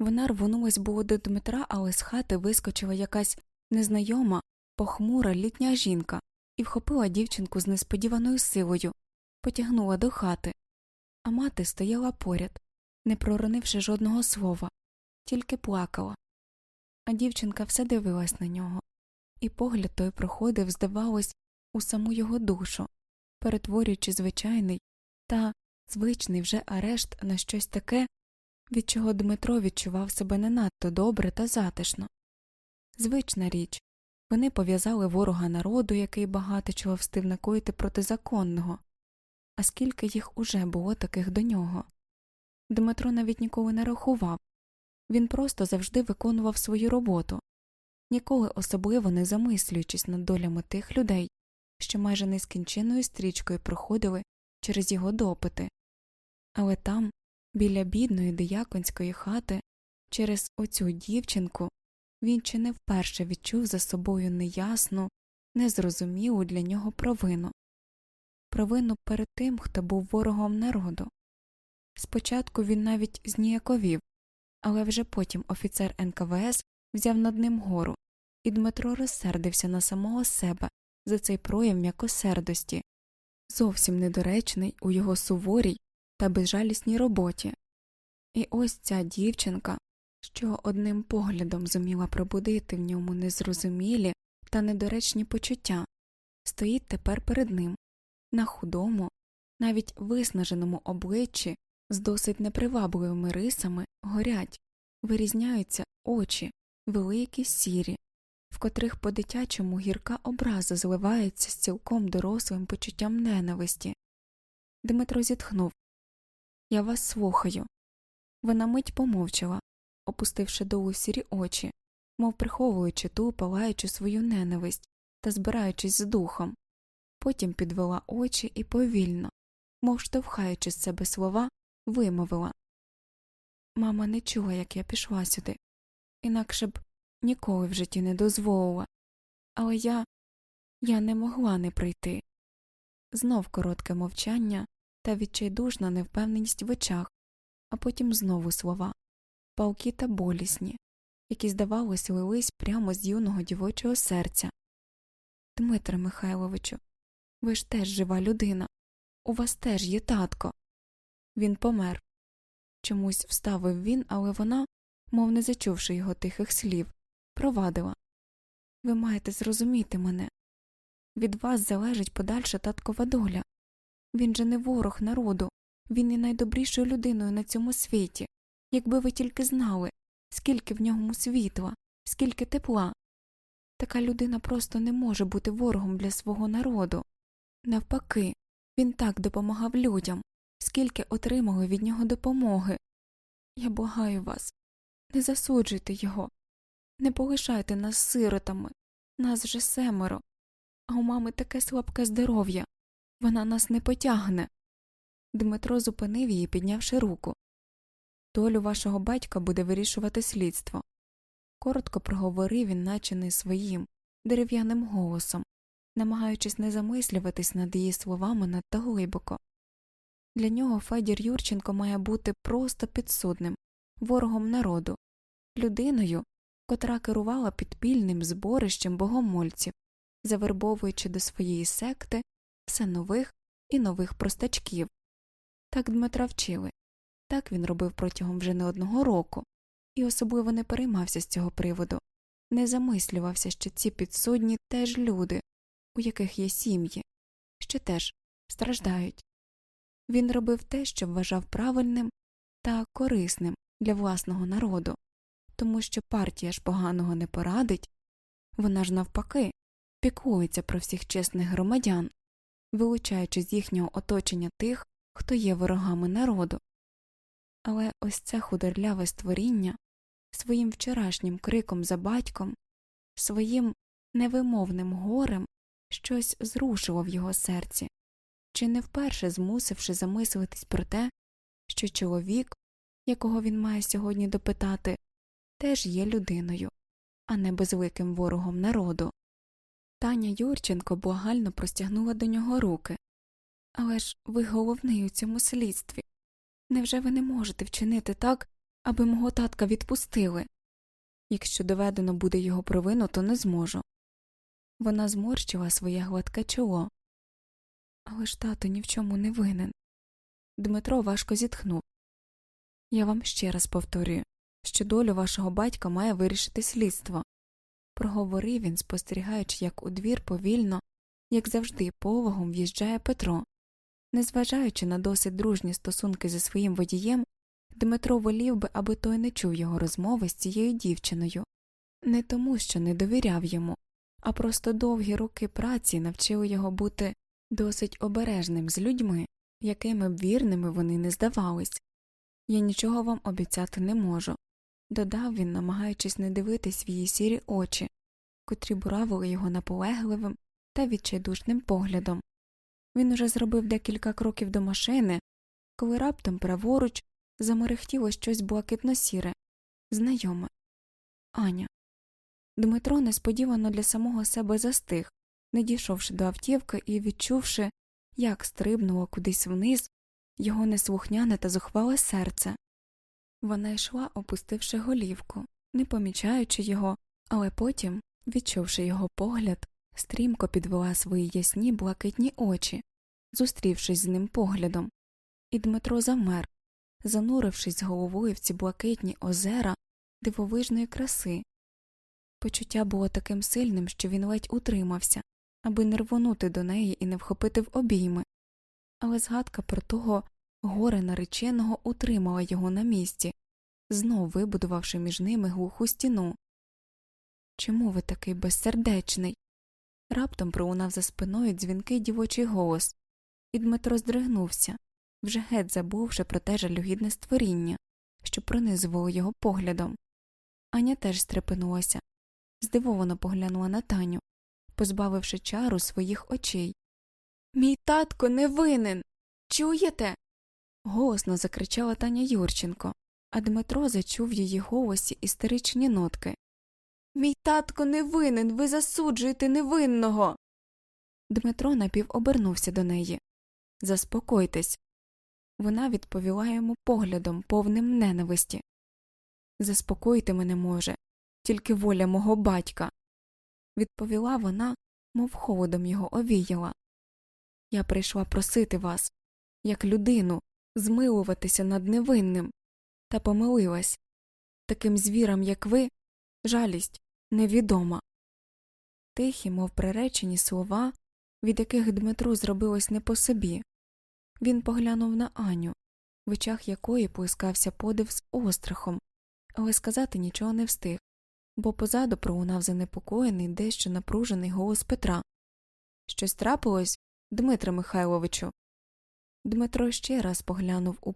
Вона рвонулась було до Дмитра, але з хати вискочила якась незнайома, похмура літня жінка і вхопила дівчинку з несподіваною силою, потягнула до хати, а мати стояла поряд, не проронивши жодного слова, тільки плакала. А дівчинка все дивилась на нього, і погляд той проходив, здавалось, у саму його душу, перетворюючи звичайний та звичний вже арешт на щось таке, від чого Дмитро відчував себе не надто добре та затишно. Звична річ вони пов'язали ворога народу, який багато чого встиг накоїти протизаконного, а скільки їх уже було таких до нього. Дмитро навіть ніколи не рахував він просто завжди виконував свою роботу, ніколи особливо не замислюючись над долями тих людей, що майже нескінченною стрічкою проходили через його допити. Але там, біля бідної дияконської хати, через оцю дівчинку, він чи не вперше відчув за собою неясну, незрозумілу для нього провину провину перед тим, хто був ворогом народу. Спочатку він навіть зніяковів, але вже потім офіцер НКВС взяв над ним гору, і Дмитро розсердився на самого себе за цей прояв м'якосердості, зовсім недоречний у його суворій та безжалісній роботі. І ось ця дівчинка, що одним поглядом зуміла пробудити в ньому незрозумілі та недоречні почуття, стоїть тепер перед ним, на худому, навіть виснаженому обличчі з досить непривабливими рисами горять, вирізняються очі, великі сірі, в котрих по дитячому гірка образа зливається з цілком дорослим почуттям ненависті. Дмитро зітхнув Я вас слухаю. Вона мить помовчала, опустивши долу сірі очі, мов приховуючи ту палаючи свою ненависть та збираючись з духом. Потім підвела очі і повільно, мов штовхаючи з себе слова, вимовила Мама не чула, як я пішла сюди, інакше б ніколи в житті не дозволила. Але я я не могла не прийти. Знов коротке мовчання та відчайдушна невпевненість в очах, а потім знову слова палки та болісні, які, здавалось, лились прямо з юного дівочого серця. Дмитре Михайловичу, ви ж теж жива людина, у вас теж є татко. Він помер. Чомусь вставив він, але вона, мов не зачувши його тихих слів, провадила Ви маєте зрозуміти мене. Від вас залежить подальша таткова доля. Він же не ворог народу, він є найдобрішою людиною на цьому світі. Якби ви тільки знали, скільки в ньому світла, скільки тепла. Така людина просто не може бути ворогом для свого народу. Навпаки, він так допомагав людям, скільки отримали від нього допомоги. Я благаю вас, не засуджуйте його, не полишайте нас сиротами, нас вже семеро, а у мами таке слабке здоров'я, вона нас не потягне. Дмитро зупинив її, піднявши руку. Долю вашого батька буде вирішувати слідство. Коротко проговорив він, наче не своїм, дерев'яним голосом, намагаючись не замислюватись над її словами надто глибоко. Для нього Федір Юрченко має бути просто підсудним, ворогом народу, людиною, котра керувала підпільним зборищем богомольців, завербовуючи до своєї секти все нових і нових простачків. Так Дмитра вчили, так він робив протягом вже не одного року, і особливо не переймався з цього приводу, не замислювався, що ці підсудні теж люди, у яких є сім'ї, що теж страждають. Він робив те, що вважав правильним та корисним для власного народу, тому що партія ж поганого не порадить, вона ж навпаки піклується про всіх чесних громадян, вилучаючи з їхнього оточення тих, хто є ворогами народу. Але ось це худорляве створіння своїм вчорашнім криком за батьком, своїм невимовним горем щось зрушило в його серці, чи не вперше змусивши замислитись про те, що чоловік, якого він має сьогодні допитати, теж є людиною, а не безликим ворогом народу. Таня Юрченко благально простягнула до нього руки. Але ж ви головний у цьому слідстві. Невже ви не можете вчинити так, аби мого татка відпустили? Якщо доведено буде його провину, то не зможу. Вона зморщила своє гладке чоло. Але ж тато ні в чому не винен. Дмитро важко зітхнув. Я вам ще раз повторюю, що долю вашого батька має вирішити слідство. Проговорив він, спостерігаючи, як у двір повільно, як завжди, повагом в'їжджає Петро. Незважаючи на досить дружні стосунки зі своїм водієм, Дмитро волів би, аби той не чув його розмови з цією дівчиною, не тому, що не довіряв йому, а просто довгі роки праці навчили його бути досить обережним з людьми, якими б вірними вони не здавались. Я нічого вам обіцяти не можу, додав він, намагаючись не дивитись в її сірі очі, котрі буравили його наполегливим та відчайдушним поглядом. Він уже зробив декілька кроків до машини, коли раптом праворуч замерехтіло щось блакитно сіре, знайоме. Аня. Дмитро несподівано для самого себе застиг, не дійшовши до автівки і відчувши, як стрибнуло кудись вниз його неслухняне та зухвале серце. Вона йшла, опустивши голівку, не помічаючи його, але потім Відчувши його погляд, стрімко підвела свої ясні блакитні очі, зустрівшись з ним поглядом, і Дмитро замер, занурившись головою в ці блакитні озера дивовижної краси. Почуття було таким сильним, що він ледь утримався, аби не рвонути до неї і не вхопити в обійми, але згадка про того горе нареченого утримала його на місці, знов вибудувавши між ними глуху стіну. Чому ви такий безсердечний? Раптом пролунав за спиною дзвінкий дівочий голос, і Дмитро здригнувся, вже геть забувши про те жалюгідне створіння, що пронизувало його поглядом. Аня теж стрепенулася, здивовано поглянула на Таню, позбавивши чару своїх очей. Мій татко не винен. Чуєте? голосно закричала Таня Юрченко, а Дмитро зачув в її голосі істеричні нотки. Мій татко не винен, ви засуджуєте невинного. Дмитро напівобернувся до неї. Заспокойтесь. Вона відповіла йому поглядом, повним ненависті. Заспокоїти мене може, тільки воля мого батька. Відповіла вона, мов холодом його овіяла. Я прийшла просити вас, як людину, змилуватися над невинним, та помилилась. Таким звірам, як ви, жалість невідома. Тихі, мов приречені слова, від яких Дмитру зробилось не по собі. Він поглянув на Аню, в очах якої плескався подив з острахом, але сказати нічого не встиг, бо позаду пролунав занепокоєний, дещо напружений голос Петра. Щось трапилось, Дмитре Михайловичу. Дмитро ще раз поглянув у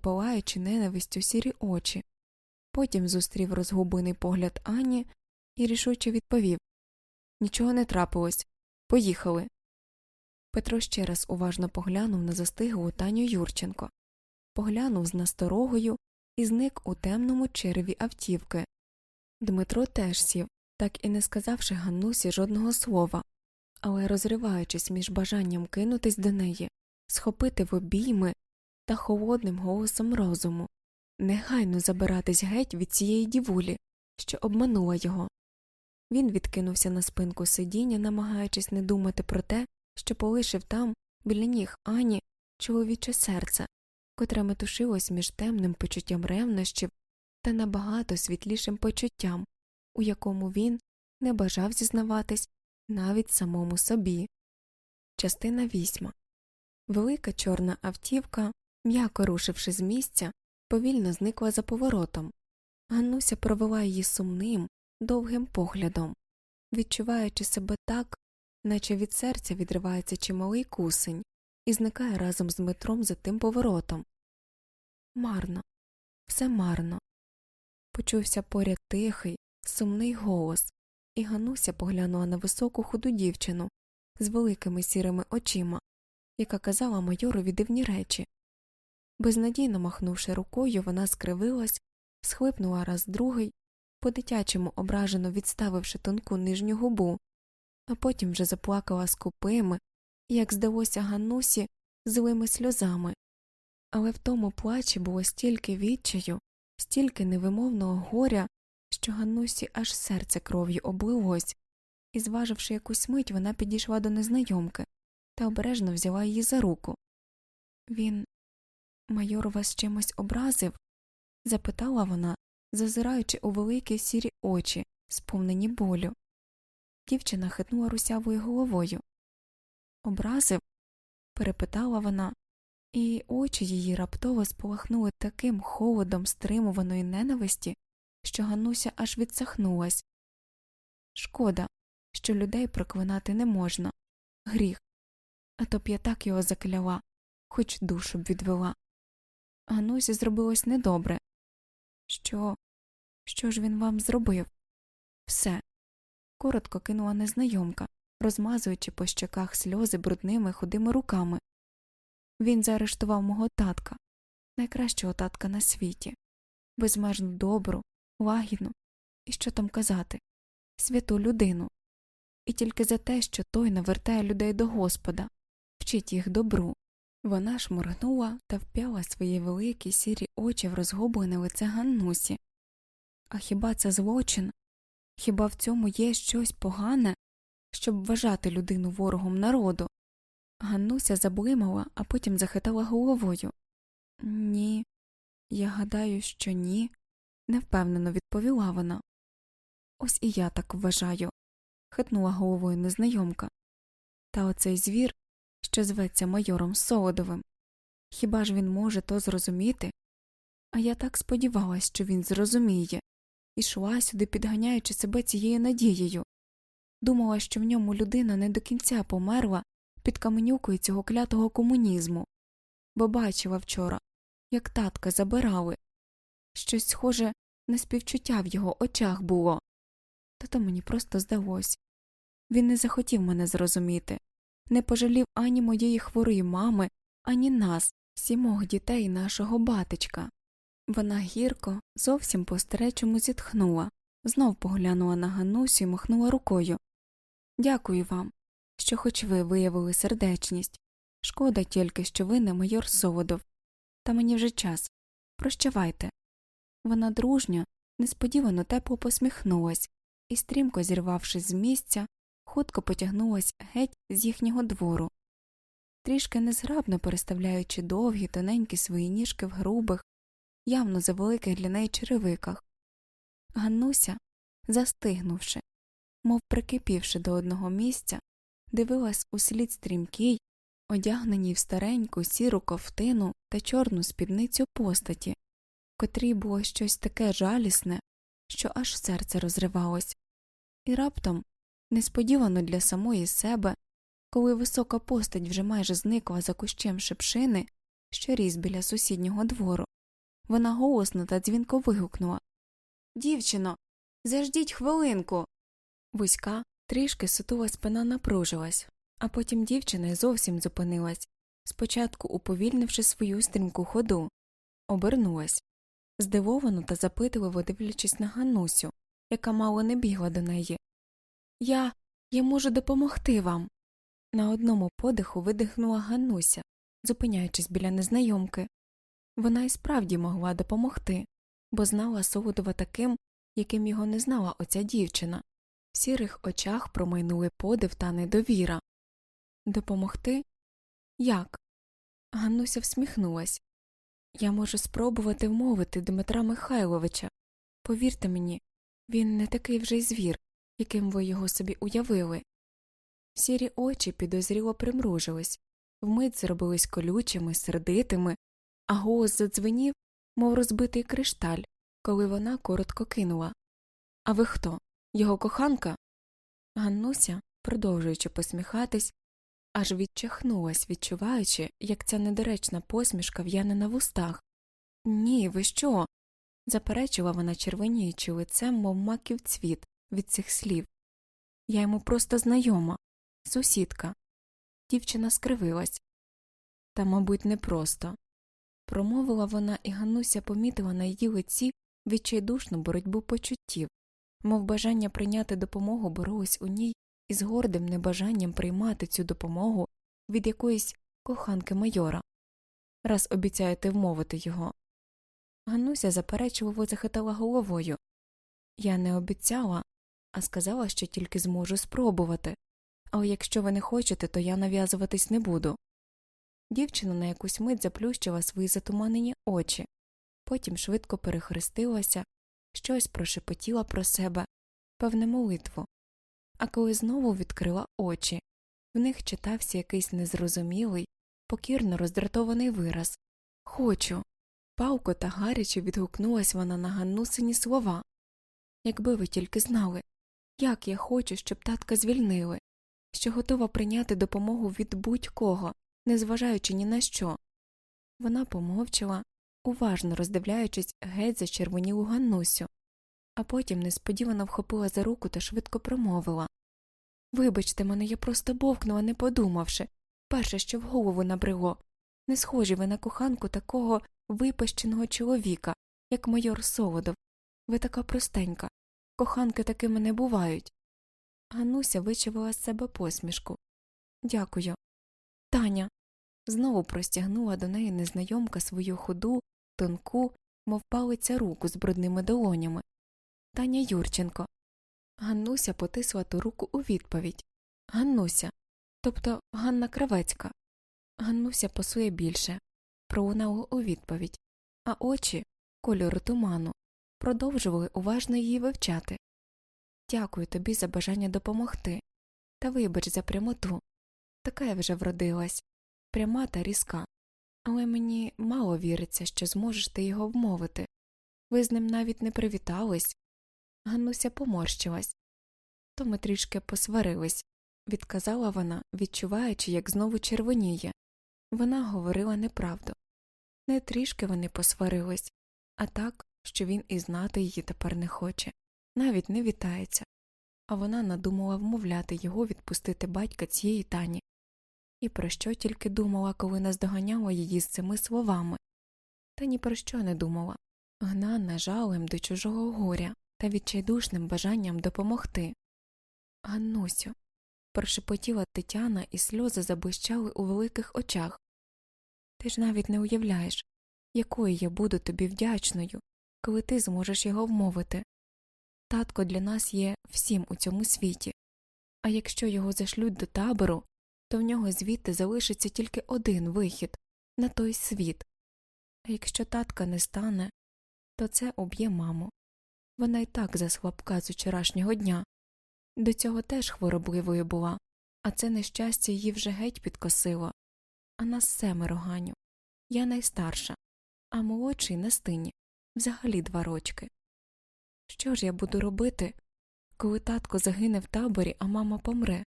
ненавистю сірі очі, потім зустрів розгублений погляд Ані і рішуче відповів Нічого не трапилось. Поїхали. Петро ще раз уважно поглянув на застиглу Таню Юрченко, поглянув з насторогою і зник у темному череві автівки. Дмитро теж сів, так і не сказавши Ганнусі жодного слова, але розриваючись між бажанням кинутись до неї, схопити в обійми та холодним голосом розуму, негайно забиратись геть від цієї дівулі, що обманула його. Він відкинувся на спинку сидіння, намагаючись не думати про те, що полишив там, біля ніг Ані, чоловіче серце, котре метушилось між темним почуттям ревнощів та набагато світлішим почуттям, у якому він не бажав зізнаватись навіть самому собі. Частина вісьма Велика чорна автівка, м'яко рушивши з місця, повільно зникла за поворотом. Ганнуся провела її сумним, довгим поглядом, відчуваючи себе так, наче від серця відривається чималий кусень, і зникає разом з Дмитром за тим поворотом. Марно, все марно. Почувся поряд тихий, сумний голос, і Гануся поглянула на високу худу дівчину з великими сірими очима, яка казала майорові дивні речі. Безнадійно махнувши рукою, вона скривилась, схлипнула раз другий, по дитячому ображено відставивши тонку нижню губу, а потім вже заплакала скупими, як здалося Ганнусі, злими сльозами. Але в тому плачі було стільки відчаю, стільки невимовного горя, що Ганнусі аж серце кров'ю облилось, і, зваживши якусь мить, вона підійшла до незнайомки та обережно взяла її за руку. Він, майор, вас чимось образив? запитала вона, зазираючи у великі сірі очі, сповнені болю. Дівчина хитнула русявою головою. Образив? перепитала вона, і очі її раптово спалахнули таким холодом стримуваної ненависті, що Гануся аж відсахнулась. Шкода, що людей проклинати не можна. Гріх. А то б я так його закляла, хоч душу б відвела. Ганусі зробилось недобре. Що? Що ж він вам зробив? Все. Коротко кинула незнайомка, розмазуючи по щоках сльози брудними худими руками. Він заарештував мого татка, найкращого татка на світі, безмежно добру, лагідну і що там казати, святу людину, і тільки за те, що той навертає людей до Господа, вчить їх добру. Вона шморгнула та вп'яла свої великі сірі очі в розгублене лице Ганнусі. А хіба це злочин? Хіба в цьому є щось погане, щоб вважати людину ворогом народу? Ганнуся заблимала, а потім захитала головою. Ні, я гадаю, що ні, невпевнено відповіла вона. Ось і я так вважаю, хитнула головою незнайомка. Та оцей звір, що зветься майором Солодовим. Хіба ж він може то зрозуміти? А я так сподівалась, що він зрозуміє, ішла сюди, підганяючи себе цією надією. Думала, що в ньому людина не до кінця померла під каменюкою цього клятого комунізму, бо бачила вчора, як татка забирали. Щось схоже на співчуття в його очах було. Та то мені просто здалось. Він не захотів мене зрозуміти, не пожалів ані моєї хворої мами, ані нас, сімох дітей нашого батечка. Вона гірко, зовсім по старечому зітхнула, знов поглянула на Ганусю і махнула рукою. Дякую вам, що хоч ви виявили сердечність. Шкода тільки, що ви не майор Солодов. Та мені вже час. Прощавайте. Вона дружньо, несподівано тепло посміхнулась і, стрімко зірвавшись з місця, хутко потягнулась геть з їхнього двору. Трішки незграбно переставляючи довгі, тоненькі свої ніжки в грубих, явно завеликих для неї черевиках. Ганнуся, застигнувши, мов прикипівши до одного місця, дивилась у слід стрімкій, одягненій в стареньку сіру ковтину та чорну спідницю постаті, в котрій було щось таке жалісне, що аж серце розривалось, і раптом, несподівано для самої себе, коли висока постать вже майже зникла за кущем шипшини, що ріс біля сусіднього двору, вона голосно та дзвінко вигукнула Дівчино, заждіть хвилинку. Вузька, трішки сутула спина напружилась, а потім дівчина зовсім зупинилась, спочатку уповільнивши свою стрімку ходу, обернулась, здивовано та запитливо дивлячись на Ганусю, яка мало не бігла до неї. Я. я можу допомогти вам. На одному подиху видихнула Ганнуся, зупиняючись біля незнайомки. Вона і справді могла допомогти, бо знала Солодова таким, яким його не знала оця дівчина. В сірих очах промайнули подив та недовіра. Допомогти? Як? Ганнуся всміхнулась. Я можу спробувати вмовити Дмитра Михайловича. Повірте мені, він не такий вже й звір, яким ви його собі уявили. Сірі очі підозріло примружились, вмить зробились колючими, сердитими, а голос задзвенів, мов розбитий кришталь, коли вона коротко кинула А ви хто? Його коханка? Ганнуся, продовжуючи посміхатись, аж відчахнулась, відчуваючи, як ця недоречна посмішка в'яне на вустах. Ні, ви що? заперечила вона червоніючи лицем, мов маків цвіт від цих слів. Я йому просто знайома, сусідка. Дівчина скривилась. Та, мабуть, не просто. Промовила вона, і Гануся помітила на її лиці відчайдушну боротьбу почуттів, мов бажання прийняти допомогу боролось у ній із гордим небажанням приймати цю допомогу від якоїсь коханки майора. Раз обіцяєте вмовити його. Гануся заперечливо захитала головою. Я не обіцяла, а сказала, що тільки зможу спробувати. Але якщо ви не хочете, то я нав'язуватись не буду. Дівчина на якусь мить заплющила свої затуманені очі, потім швидко перехрестилася, щось прошепотіла про себе, певне молитву. А коли знову відкрила очі, в них читався якийсь незрозумілий, покірно роздратований вираз Хочу. Палко та гаряче відгукнулась вона на Ганнусині слова. Якби ви тільки знали, як я хочу, щоб татка звільнили, що готова прийняти допомогу від будь кого, незважаючи ні на що. Вона помовчала, уважно роздивляючись геть за червонілу Ганнусю, а потім несподівано вхопила за руку та швидко промовила Вибачте мене, я просто бовкнула, не подумавши перше, що в голову набрело. Не схожі ви на коханку такого випащеного чоловіка, як майор Солодов. Ви така простенька. Коханки такими не бувають. Гануся вичавила з себе посмішку. Дякую. Таня. Знову простягнула до неї незнайомка свою худу, тонку, мов палиця руку з брудними долонями. Таня Юрченко. Ганнуся потисла ту руку у відповідь Ганнуся, тобто Ганна Кравецька. Ганнуся посує більше, пролунало у відповідь, а очі кольору туману продовжували уважно її вивчати. Дякую тобі за бажання допомогти. Та вибач за прямоту. Така я вже вродилась пряма та різка. Але мені мало віриться, що зможеш ти його вмовити. Ви з ним навіть не привітались. Ганнуся поморщилась. То ми трішки посварились, відказала вона, відчуваючи, як знову червоніє. Вона говорила неправду. Не трішки вони посварились, а так, що він і знати її тепер не хоче, навіть не вітається. А вона надумала вмовляти його відпустити батька цієї тані. І про що тільки думала, коли наздоганяла її з цими словами. Та ні про що не думала гнана жалем до чужого горя та відчайдушним бажанням допомогти. Ганнусю. прошепотіла Тетяна, і сльози заблищали у великих очах. Ти ж навіть не уявляєш, якою я буду тобі вдячною, коли ти зможеш його вмовити. Татко для нас є всім у цьому світі, а якщо його зашлють до табору, то в нього звідти залишиться тільки один вихід на той світ. А якщо татка не стане, то це уб'є маму. Вона й так заслабка з вчорашнього дня. До цього теж хворобливою була, а це нещастя її вже геть підкосило. А нас семеро Ганю. Я найстарша, а молодший на стині взагалі два рочки. Що ж я буду робити, коли татко загине в таборі, а мама помре?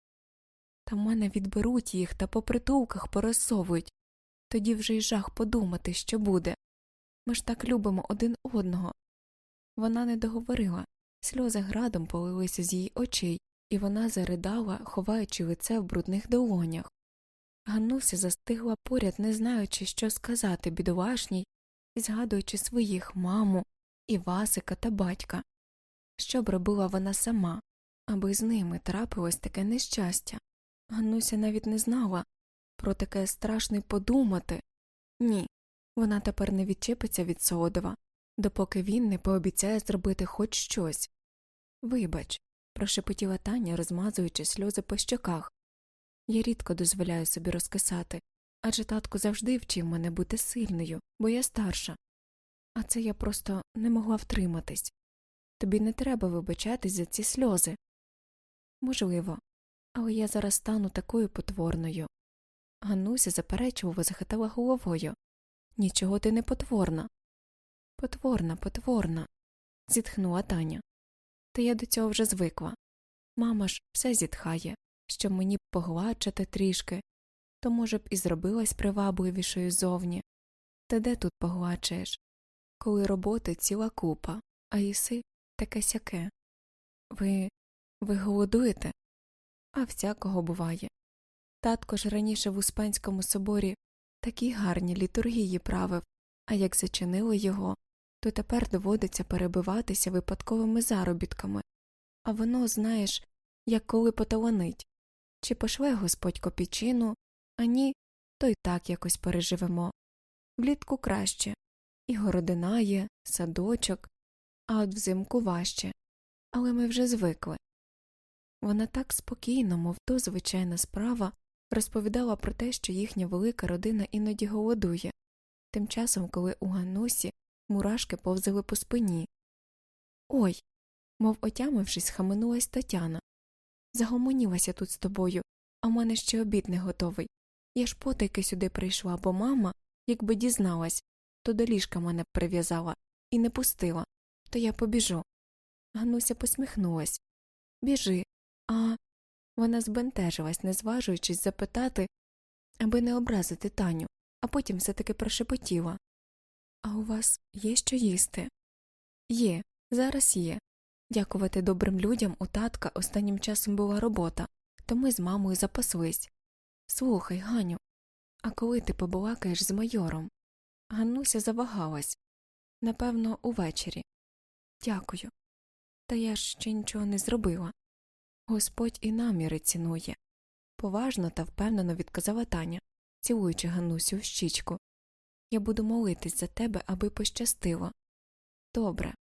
Та в мене відберуть їх та по притулках порисовують, тоді вже й жах подумати, що буде. Ми ж так любимо один одного. Вона не договорила, сльози градом полилися з її очей, і вона заридала, ховаючи лице в брудних долонях. Ганнуся застигла поряд, не знаючи, що сказати бідолашній, і згадуючи своїх маму, і Васика та батька. Що б робила вона сама, аби з ними трапилось таке нещастя? Ганнуся навіть не знала про таке страшно подумати. Ні, вона тепер не відчепиться від Солодова, допоки він не пообіцяє зробити хоч щось. Вибач, прошепотіла Таня, розмазуючи сльози по щоках. Я рідко дозволяю собі розкисати, адже татко завжди вчив мене бути сильною, бо я старша. А це я просто не могла втриматись. Тобі не треба вибачатись за ці сльози. Можливо, але я зараз стану такою потворною. Ганнуся заперечував захитала головою. Нічого ти не потворна. Потворна, потворна. зітхнула Таня. Та я до цього вже звикла. Мама ж все зітхає, щоб мені погладшати трішки, то, може б, і зробилась привабливішою зовні. Та де тут погладшаєш? Коли роботи ціла купа, а їси таке сяке. Ви. ви голодуєте? А всякого буває. Татко ж раніше в Успенському соборі такі гарні літургії правив, а як зачинили його, то тепер доводиться перебиватися випадковими заробітками, а воно, знаєш, як коли поталанить чи пошле господь копійчину, а ні, то й так якось переживемо. Влітку краще і городина є, садочок, а от взимку важче, але ми вже звикли. Вона так спокійно, мов то звичайна справа, розповідала про те, що їхня велика родина іноді голодує, тим часом, коли у Ганусі мурашки повзали по спині. Ой. мов отямившись, схаменулась Тетяна. Загомонілася тут з тобою, а в мене ще обід не готовий. Я ж потайки сюди прийшла, бо мама, якби дізналась, то до ліжка мене прив'язала і не пустила, то я побіжу. Гануся посміхнулась. Біжи, а. Вона збентежилась, не зважуючись запитати, аби не образити Таню, а потім все таки прошепотіла. А у вас є що їсти? Є, зараз є. Дякувати добрим людям у татка останнім часом була робота, то ми з мамою запаслись. Слухай, Ганю, а коли ти побалакаєш з майором? Ганнуся завагалась. Напевно, увечері. Дякую. Та я ж ще нічого не зробила. Господь і наміри цінує. Поважно та впевнено відказала Таня, цілуючи Ганнусю в щічку. Я буду молитись за тебе, аби пощастило. Добре.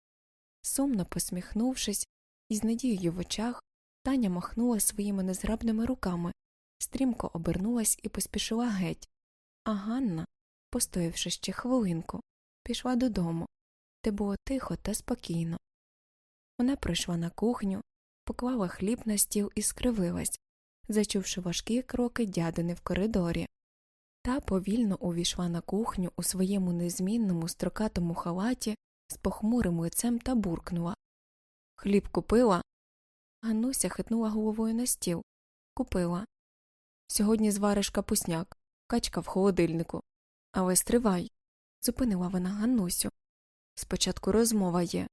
Сумно посміхнувшись, і з надією в очах Таня махнула своїми незграбними руками, стрімко обернулась і поспішила геть. А Ганна, постоявши ще хвилинку, пішла додому, де було тихо та спокійно. Вона прийшла на кухню, поклала хліб на стіл і скривилась, зачувши важкі кроки дядини в коридорі. Та повільно увійшла на кухню у своєму незмінному строкатому халаті з похмурим лицем та буркнула Хліб купила? Ганнуся хитнула головою на стіл. Купила. Сьогодні звариш капусняк, качка в холодильнику. Але стривай. зупинила вона Ганнусю. Спочатку розмова є.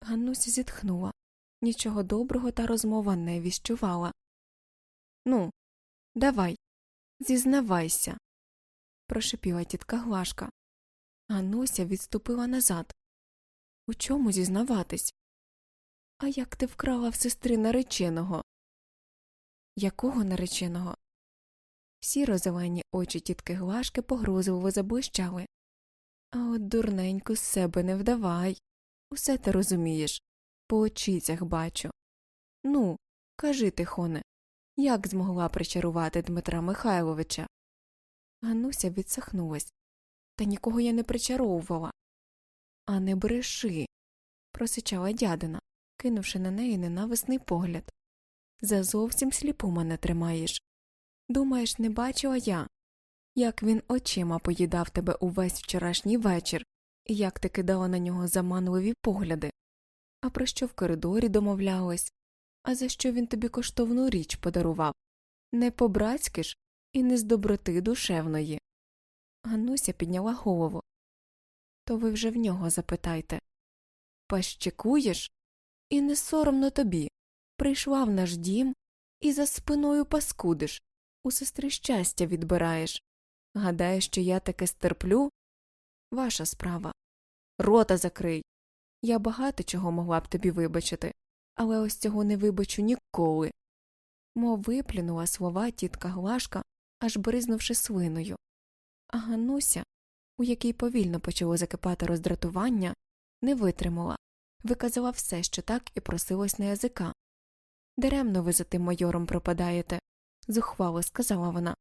Ганнуся зітхнула. Нічого доброго та розмова не віщувала. Ну, давай, зізнавайся, прошепіла тітка Глашка. Ганнуся відступила назад. У чому зізнаватись? А як ти вкрала в сестри нареченого? Якого нареченого? Сіро зелені очі тітки Глашки погрозливо заблищали. А от дурненько з себе не вдавай. Усе ти розумієш. По очицях бачу. Ну, кажи, Тихоне, як змогла причарувати Дмитра Михайловича? Гануся відсахнулась. Та нікого я не причаровувала. А не бреши, просичала дядина, кинувши на неї ненависний погляд. За зовсім сліпу мене тримаєш. Думаєш, не бачила я, як він очима поїдав тебе увесь вчорашній вечір, і як ти кидала на нього заманливі погляди, а про що в коридорі домовлялась, а за що він тобі коштовну річ подарував? Не по братськи ж і не з доброти душевної. Гануся підняла голову. То ви вже в нього запитайте Пащикуєш? І не соромно тобі. Прийшла в наш дім і за спиною паскудиш, у сестри щастя відбираєш. Гадаєш, що я таке стерплю? Ваша справа. Рота закрий. Я багато чого могла б тобі вибачити, але ось цього не вибачу ніколи. Мов виплюнула слова тітка Глашка, аж бризнувши свиною. А Гануся, у якій повільно почало закипати роздратування, не витримала, виказала все, що так і просилось на язика. Даремно ви за тим майором пропадаєте, зухвало сказала вона.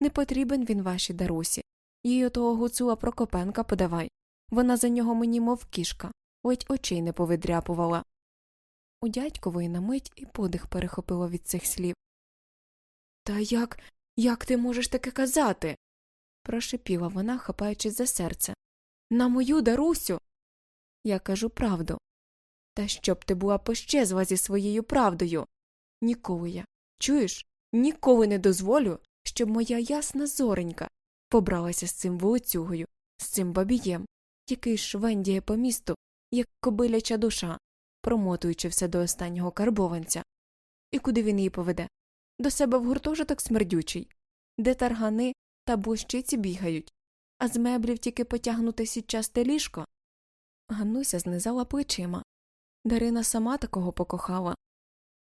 Не потрібен він вашій Дарусі. Їй отого гуцула Прокопенка подавай. Вона за нього мені, мов кішка, ледь очей не повидряпувала. У дядькової на мить і подих перехопило від цих слів. Та як як ти можеш таке казати? прошепіла вона, хапаючись за серце. На мою Дарусю. Я кажу правду. Та щоб ти була пощезла зі своєю правдою. Ніколи я, чуєш, ніколи не дозволю, щоб моя ясна зоренька побралася з цим волоцюгою, з цим бабієм, який швендіє по місту, як кобиляча душа, промотуючи все до останнього карбованця. І куди він її поведе? До себе в гуртожиток смердючий, де таргани та блощиці бігають, а з меблів тільки потягнути сітчасте ліжко. Ганнуся знизала плечима. Дарина сама такого покохала.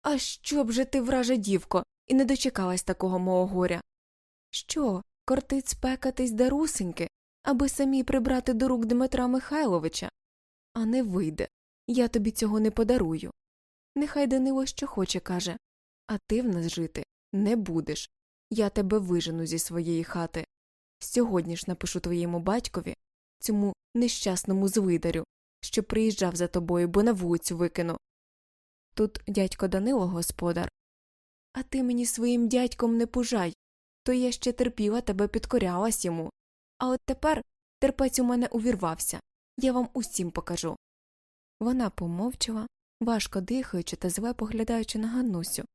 А що б же ти, враже дівко, і не дочекалась такого мого горя? Що, кортить спекатись дарусеньки, аби самі прибрати до рук Дмитра Михайловича? А не вийде. Я тобі цього не подарую. Нехай Данило що хоче, каже, а ти в нас жити не будеш. Я тебе вижену зі своєї хати. Сьогодні ж напишу твоєму батькові, цьому нещасному звидарю, що приїжджав за тобою, бо на вулицю викину. Тут дядько Данило господар. А ти мені своїм дядьком не пужай, то я ще терпіла тебе підкорялась йому. А от тепер терпець у мене увірвався. Я вам усім покажу. Вона помовчала, важко дихаючи та зле поглядаючи на Ганнусю,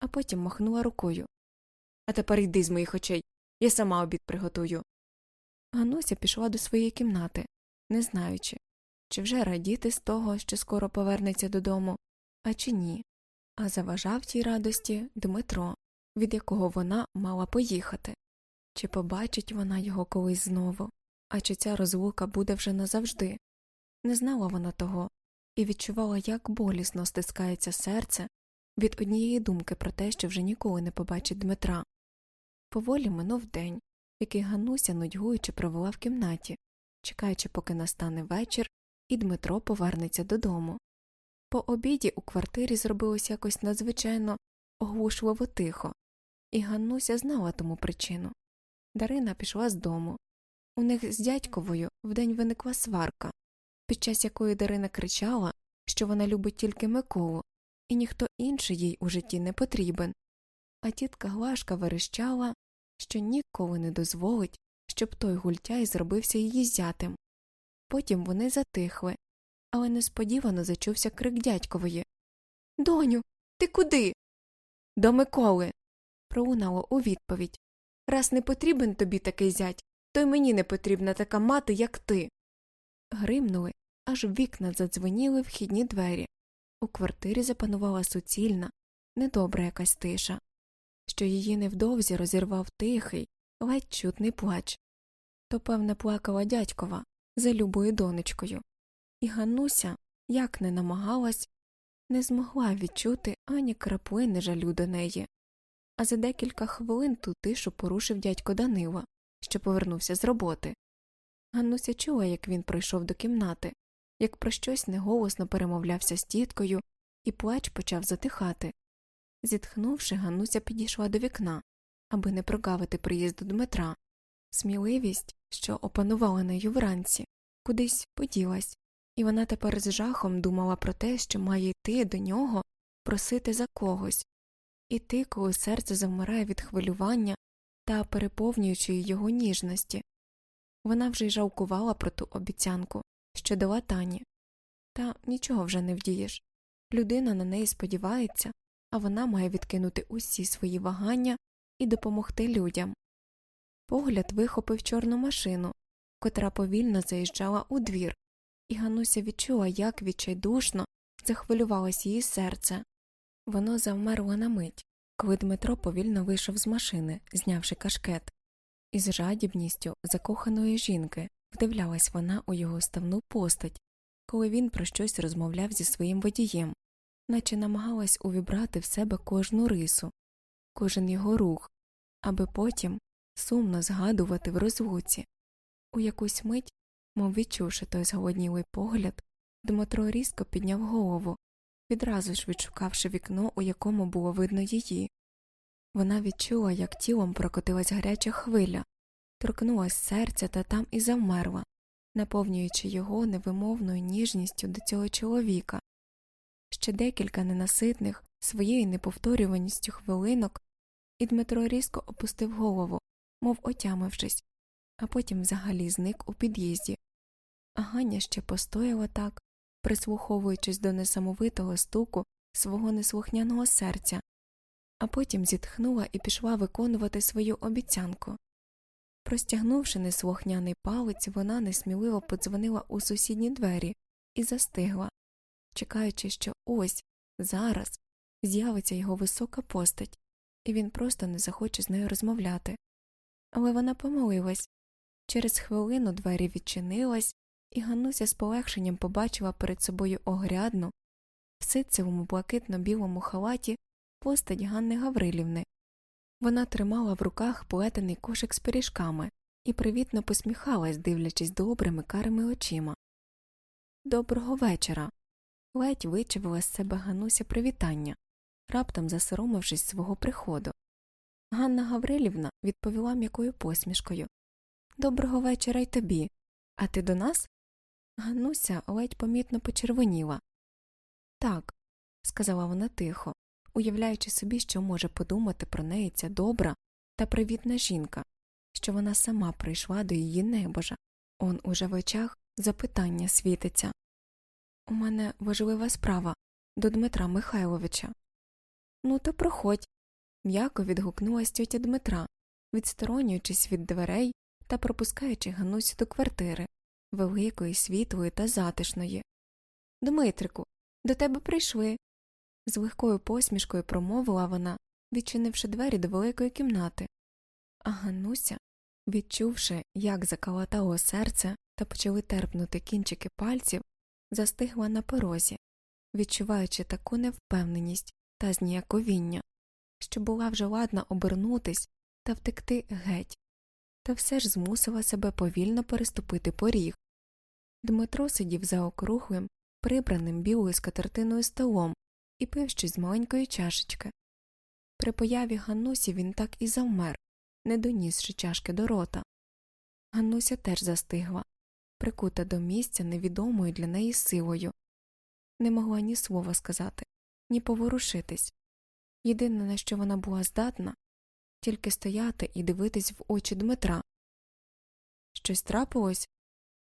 а потім махнула рукою. А тепер йди з моїх очей, я сама обід приготую. Гануся пішла до своєї кімнати, не знаючи, чи вже радіти з того, що скоро повернеться додому, а чи ні, а заважав тій радості Дмитро, від якого вона мала поїхати, чи побачить вона його колись знову, а чи ця розлука буде вже назавжди. Не знала вона того і відчувала, як болісно стискається серце від однієї думки про те, що вже ніколи не побачить Дмитра. Поволі минув день, який Гануся, нудьгуючи, провела в кімнаті, чекаючи, поки настане вечір, і Дмитро повернеться додому. По обіді у квартирі зробилось якось надзвичайно оглушливо тихо, і Ганнуся знала тому причину. Дарина пішла з дому. У них з дядьковою вдень виникла сварка, під час якої Дарина кричала, що вона любить тільки Миколу, і ніхто інший їй у житті не потрібен, а тітка Глашка верещала, що ніколи не дозволить, щоб той гультяй зробився її зятем. Потім вони затихли, але несподівано зачувся крик дядькової Доню, ти куди? До Миколи. пролунало у відповідь. Раз не потрібен тобі такий зять, то й мені не потрібна така мати, як ти. Гримнули, аж вікна задзвеніли вхідні двері. У квартирі запанувала суцільна, недобра якась тиша, що її невдовзі розірвав тихий, ледь чутний плач. То, певне, плакала дядькова за любою донечкою, і Ганнуся, як не намагалась, не змогла відчути ані краплини жалю до неї. А за декілька хвилин ту тишу порушив дядько Данила, що повернувся з роботи. Ганнуся чула, як він пройшов до кімнати, як про щось неголосно перемовлявся з тіткою, і плач почав затихати. Зітхнувши, Ганнуся підійшла до вікна, аби не прогавити приїзду Дмитра. Сміливість, що опанувала нею вранці, кудись поділась, і вона тепер з жахом думала про те, що має йти до нього просити за когось, іти, коли серце завмирає від хвилювання та переповнюючої його ніжності. Вона вже й жалкувала про ту обіцянку, що дала Тані. Та нічого вже не вдієш. Людина на неї сподівається, а вона має відкинути усі свої вагання і допомогти людям. Погляд вихопив чорну машину, котра повільно заїжджала у двір, і Гануся відчула, як відчайдушно захвилювалось її серце. Воно завмерло на мить, коли Дмитро повільно вийшов з машини, знявши кашкет. Із жадібністю закоханої жінки вдивлялась вона у його ставну постать, коли він про щось розмовляв зі своїм водієм, наче намагалась увібрати в себе кожну рису, кожен його рух, аби потім сумно згадувати в розлуці. У якусь мить, мов відчувши той зголоднілий погляд, Дмитро різко підняв голову, відразу ж відшукавши вікно, у якому було видно її. Вона відчула, як тілом прокотилась гаряча хвиля, торкнулась серця та там і завмерла, наповнюючи його невимовною ніжністю до цього чоловіка. Ще декілька ненаситних своєю неповторюваністю хвилинок, і Дмитро різко опустив голову, мов отямившись, а потім взагалі зник у під'їзді. А Ганя ще постояла так, прислуховуючись до несамовитого стуку свого неслухняного серця, а потім зітхнула і пішла виконувати свою обіцянку. Простягнувши неслухняний палець, вона несміливо подзвонила у сусідні двері і застигла, чекаючи, що ось зараз з'явиться його висока постать, і він просто не захоче з нею розмовляти. Але вона помолилась. Через хвилину двері відчинилась, і Гануся з полегшенням побачила перед собою огрядну, в ситцевому блакитно білому халаті постать Ганни Гаврилівни. Вона тримала в руках плетений кошик з пиріжками і привітно посміхалась, дивлячись добрими карими очима. Доброго вечора. ледь вичавила з себе Гануся привітання, раптом засоромившись свого приходу. Ганна Гаврилівна відповіла м'якою посмішкою Доброго вечора й тобі. А ти до нас? Гануся ледь помітно почервоніла. Так, сказала вона тихо, уявляючи собі, що може подумати про неї ця добра та привітна жінка, що вона сама прийшла до її небожа. Он уже в очах запитання світиться. У мене важлива справа до Дмитра Михайловича. Ну, то проходь. м'яко відгукнулась тьотя Дмитра, відсторонюючись від дверей та пропускаючи Ганусю до квартири, великої, світлої та затишної. Дмитрику, до тебе прийшли. з легкою посмішкою промовила вона, відчинивши двері до великої кімнати. А Гануся, відчувши, як закалатало серце та почали терпнути кінчики пальців, застигла на порозі, відчуваючи таку невпевненість та зніяковіння, що була вже ладна обернутись та втекти геть, та все ж змусила себе повільно переступити поріг. Дмитро сидів за округлим, прибраним білою скатертиною столом і пив щось з маленької чашечки. При появі Ганнусі він так і завмер, не донісши чашки до рота. Ганнуся теж застигла, прикута до місця невідомою для неї силою, не могла ні слова сказати, ні поворушитись. Єдине, на що вона була здатна, тільки стояти і дивитись в очі Дмитра. Щось трапилось?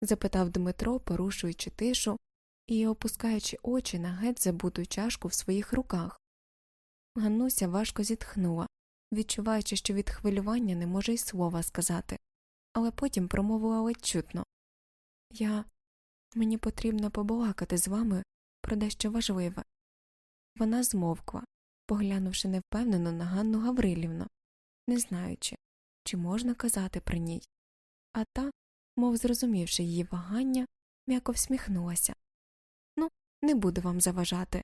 запитав Дмитро, порушуючи тишу і опускаючи очі на геть забуту чашку в своїх руках. Ганнуся важко зітхнула, відчуваючи, що від хвилювання не може й слова сказати, але потім промовила ледь чутно Я мені потрібно побалакати з вами про дещо важливе. Вона змовкла, поглянувши невпевнено на Ганну Гаврилівну, не знаючи, чи можна казати при ній. А та, мов зрозумівши її вагання, м'яко всміхнулася. Ну, не буду вам заважати,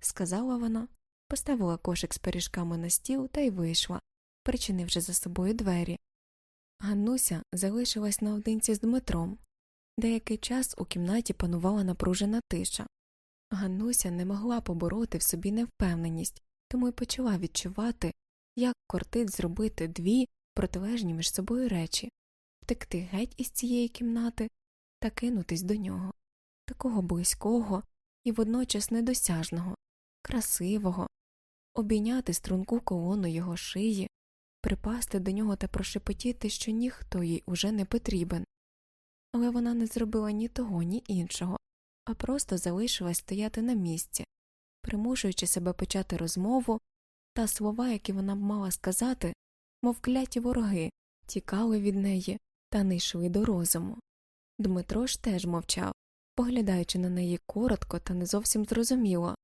сказала вона, поставила кошик з пиріжками на стіл та й вийшла, причинивши за собою двері. Ганнуся залишилась наодинці з Дмитром. Деякий час у кімнаті панувала напружена тиша. Ганнуся не могла побороти в собі невпевненість, тому й почала відчувати, як кортить зробити дві протилежні між собою речі. Втекти геть із цієї кімнати та кинутись до нього, такого близького і водночас недосяжного, красивого, обійняти струнку колону його шиї, припасти до нього та прошепотіти, що ніхто їй уже не потрібен. Але вона не зробила ні того, ні іншого, а просто залишилась стояти на місці, примушуючи себе почати розмову, та слова, які вона б мала сказати, мов кляті вороги, тікали від неї та не йшли до розуму. Дмитро ж теж мовчав, поглядаючи на неї коротко та не зовсім зрозуміло.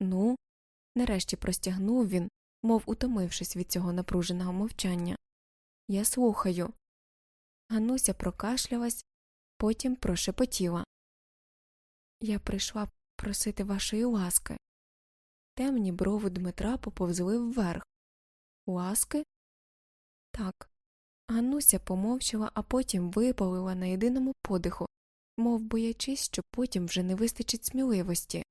Ну, нарешті простягнув він, мов утомившись від цього напруженого мовчання. Я слухаю. Гануся прокашлялась, потім прошепотіла. Я прийшла просити вашої ласки. Темні брови Дмитра поповзли вверх. Ласки? Так. Ганнуся помовчала, а потім випалила на єдиному подиху, мов боячись, що потім вже не вистачить сміливості.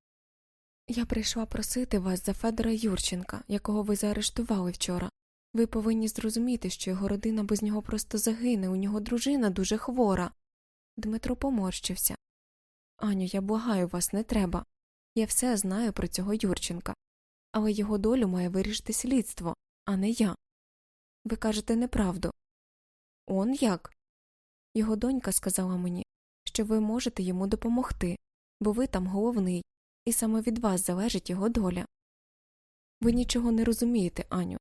Я прийшла просити вас за Федора Юрченка, якого ви заарештували вчора. Ви повинні зрозуміти, що його родина без нього просто загине, у нього дружина дуже хвора. Дмитро поморщився. Аню, я благаю вас, не треба. Я все знаю про цього Юрченка, але його долю має вирішити слідство, а не я. Ви кажете неправду. Он як? Його донька сказала мені, що ви можете йому допомогти, бо ви там головний, і саме від вас залежить його доля. Ви нічого не розумієте, Аню.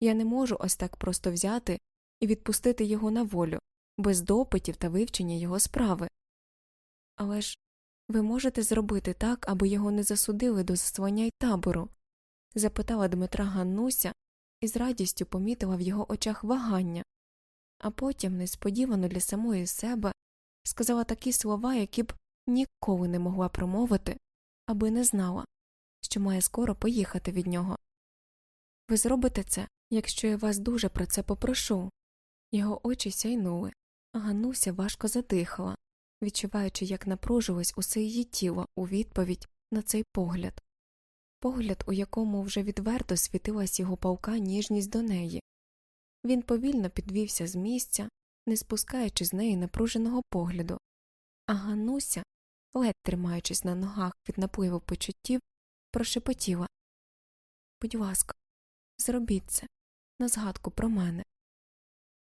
Я не можу ось так просто взяти і відпустити його на волю, без допитів та вивчення його справи. Але ж ви можете зробити так, аби його не засудили до заслання й табору? запитала Дмитра Ганнуся і з радістю помітила в його очах вагання, а потім, несподівано для самої себе, сказала такі слова, які б ніколи не могла промовити, аби не знала, що має скоро поїхати від нього. Ви зробите це, якщо я вас дуже про це попрошу. Його очі сяйнули, а Гануся важко задихала відчуваючи, як напружилось усе її тіло у відповідь на цей погляд, погляд, у якому вже відверто світилась його палка ніжність до неї. Він повільно підвівся з місця, не спускаючи з неї напруженого погляду, а Гануся, ледь тримаючись на ногах від напливу почуттів, прошепотіла Будь ласка, зробіть це на згадку про мене.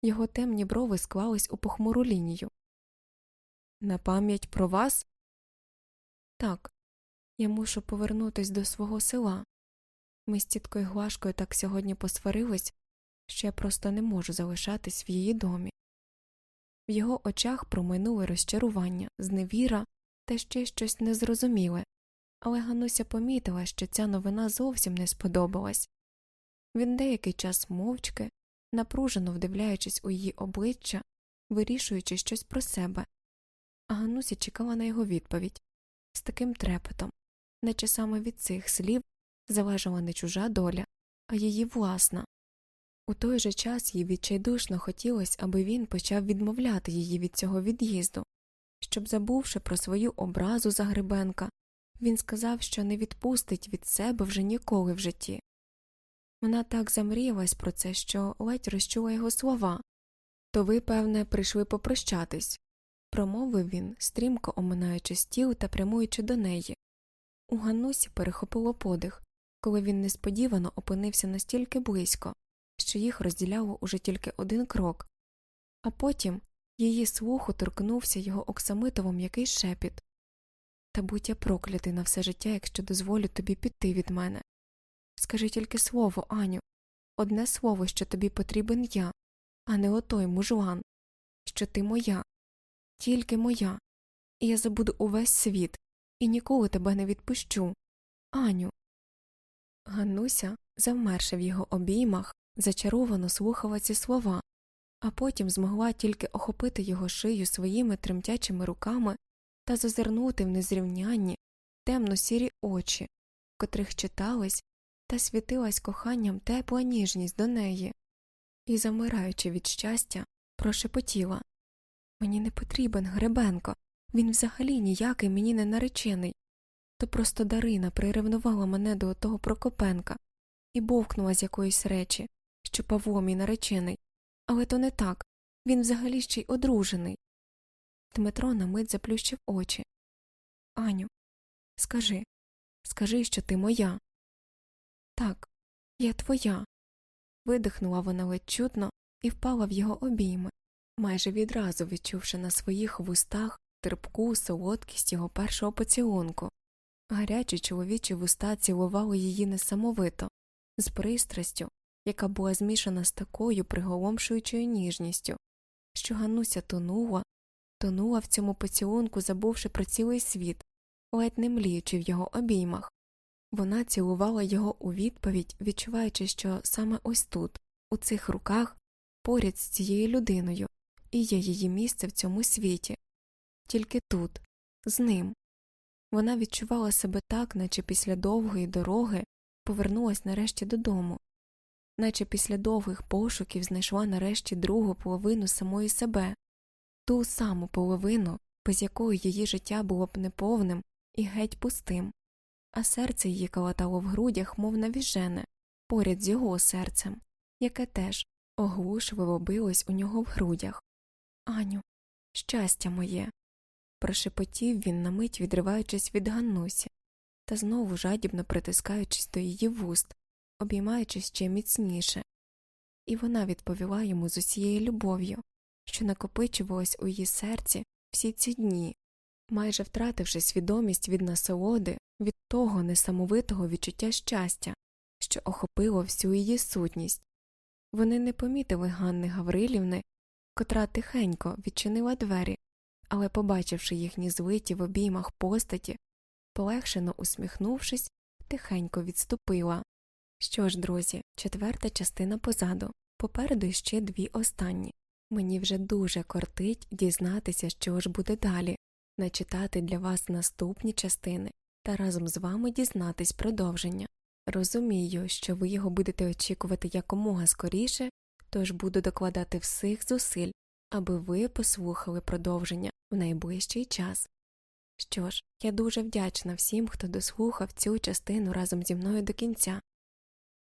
Його темні брови склались у похмуру лінію. На пам'ять про вас? Так, я мушу повернутись до свого села. Ми з тіткою Глашкою так сьогодні посварились, що я просто не можу залишатись в її домі. В його очах проминули розчарування, зневіра та ще щось незрозуміле, але Гануся помітила, що ця новина зовсім не сподобалась. Він деякий час мовчки, напружено вдивляючись у її обличчя, вирішуючи щось про себе а Гануся чекала на його відповідь з таким трепетом, наче саме від цих слів залежала не чужа доля, а її власна. У той же час їй відчайдушно хотілося, аби він почав відмовляти її від цього від'їзду, щоб, забувши про свою образу за Грибенка, він сказав, що не відпустить від себе вже ніколи в житті. Вона так замріялась про це, що ледь розчула його слова. То ви, певне, прийшли попрощатись, промовив він, стрімко оминаючи стіл та прямуючи до неї. У Ганнусі перехопило подих, коли він несподівано опинився настільки близько, що їх розділяло уже тільки один крок, а потім її слуху торкнувся його оксамитово м'який шепіт Та будь я проклятий на все життя, якщо дозволю тобі піти від мене. Скажи тільки слово, Аню, одне слово, що тобі потрібен я, а не отой мужлан, що ти моя, тільки моя, і я забуду увесь світ і ніколи тебе не відпущу. Аню. Ганнуся, завмерши в його обіймах, зачаровано слухала ці слова, а потім змогла тільки охопити його шию своїми тремтячими руками та зазирнути в незрівнянні темно сірі очі, в котрих читались та світилась коханням тепла ніжність до неї, і, замираючи від щастя, прошепотіла Мені не потрібен Гребенко, він взагалі ніякий мені не наречений. То просто Дарина приревнувала мене до отого Прокопенка і бовкнула з якоїсь речі, що Павло мій наречений. Але то не так він взагалі ще й одружений. Дмитро на мить заплющив очі. Аню, скажи, скажи, що ти моя. Так, я твоя. видихнула вона ледь чутно і впала в його обійми, майже відразу відчувши на своїх вустах терпку солодкість його першого поцілунку. Гарячі чоловічі вуста цілували її несамовито, з пристрастю, яка була змішана з такою приголомшуючою ніжністю, що Гануся тонула, тонула в цьому поцілунку, забувши про цілий світ, ледь не мліючи в його обіймах. Вона цілувала його у відповідь, відчуваючи, що саме ось тут, у цих руках, поряд з цією людиною, і є її місце в цьому світі, тільки тут, з ним. Вона відчувала себе так, наче після довгої дороги повернулась нарешті додому, наче після довгих пошуків знайшла нарешті другу половину самої себе, ту саму половину, без якої її життя було б неповним і геть пустим, а серце її калатало в грудях, мов навіжене, поряд з його серцем, яке теж оглушливо билось у нього в грудях. Аню, щастя моє прошепотів він на мить відриваючись від Ганнусі, та знову жадібно притискаючись до її вуст, обіймаючись ще міцніше, і вона відповіла йому з усією любов'ю, що накопичувалась у її серці всі ці дні, майже втративши свідомість від насолоди, від того несамовитого відчуття щастя, що охопило всю її сутність. Вони не помітили Ганни Гаврилівни, котра тихенько відчинила двері але, побачивши їхні звиті в обіймах постаті, полегшено усміхнувшись, тихенько відступила. Що ж, друзі, четверта частина позаду, попереду ще дві останні. Мені вже дуже кортить дізнатися, що ж буде далі, начитати для вас наступні частини та разом з вами дізнатись продовження. Розумію, що ви його будете очікувати якомога скоріше, тож буду докладати всіх зусиль, аби ви послухали продовження в найближчий час. Що ж, я дуже вдячна всім, хто дослухав цю частину разом зі мною до кінця.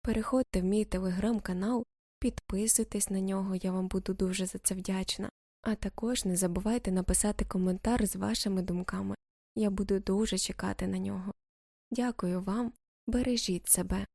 Переходьте в мій телеграм-канал, підписуйтесь на нього, я вам буду дуже за це вдячна, а також не забувайте написати коментар з вашими думками, я буду дуже чекати на нього. Дякую вам, бережіть себе.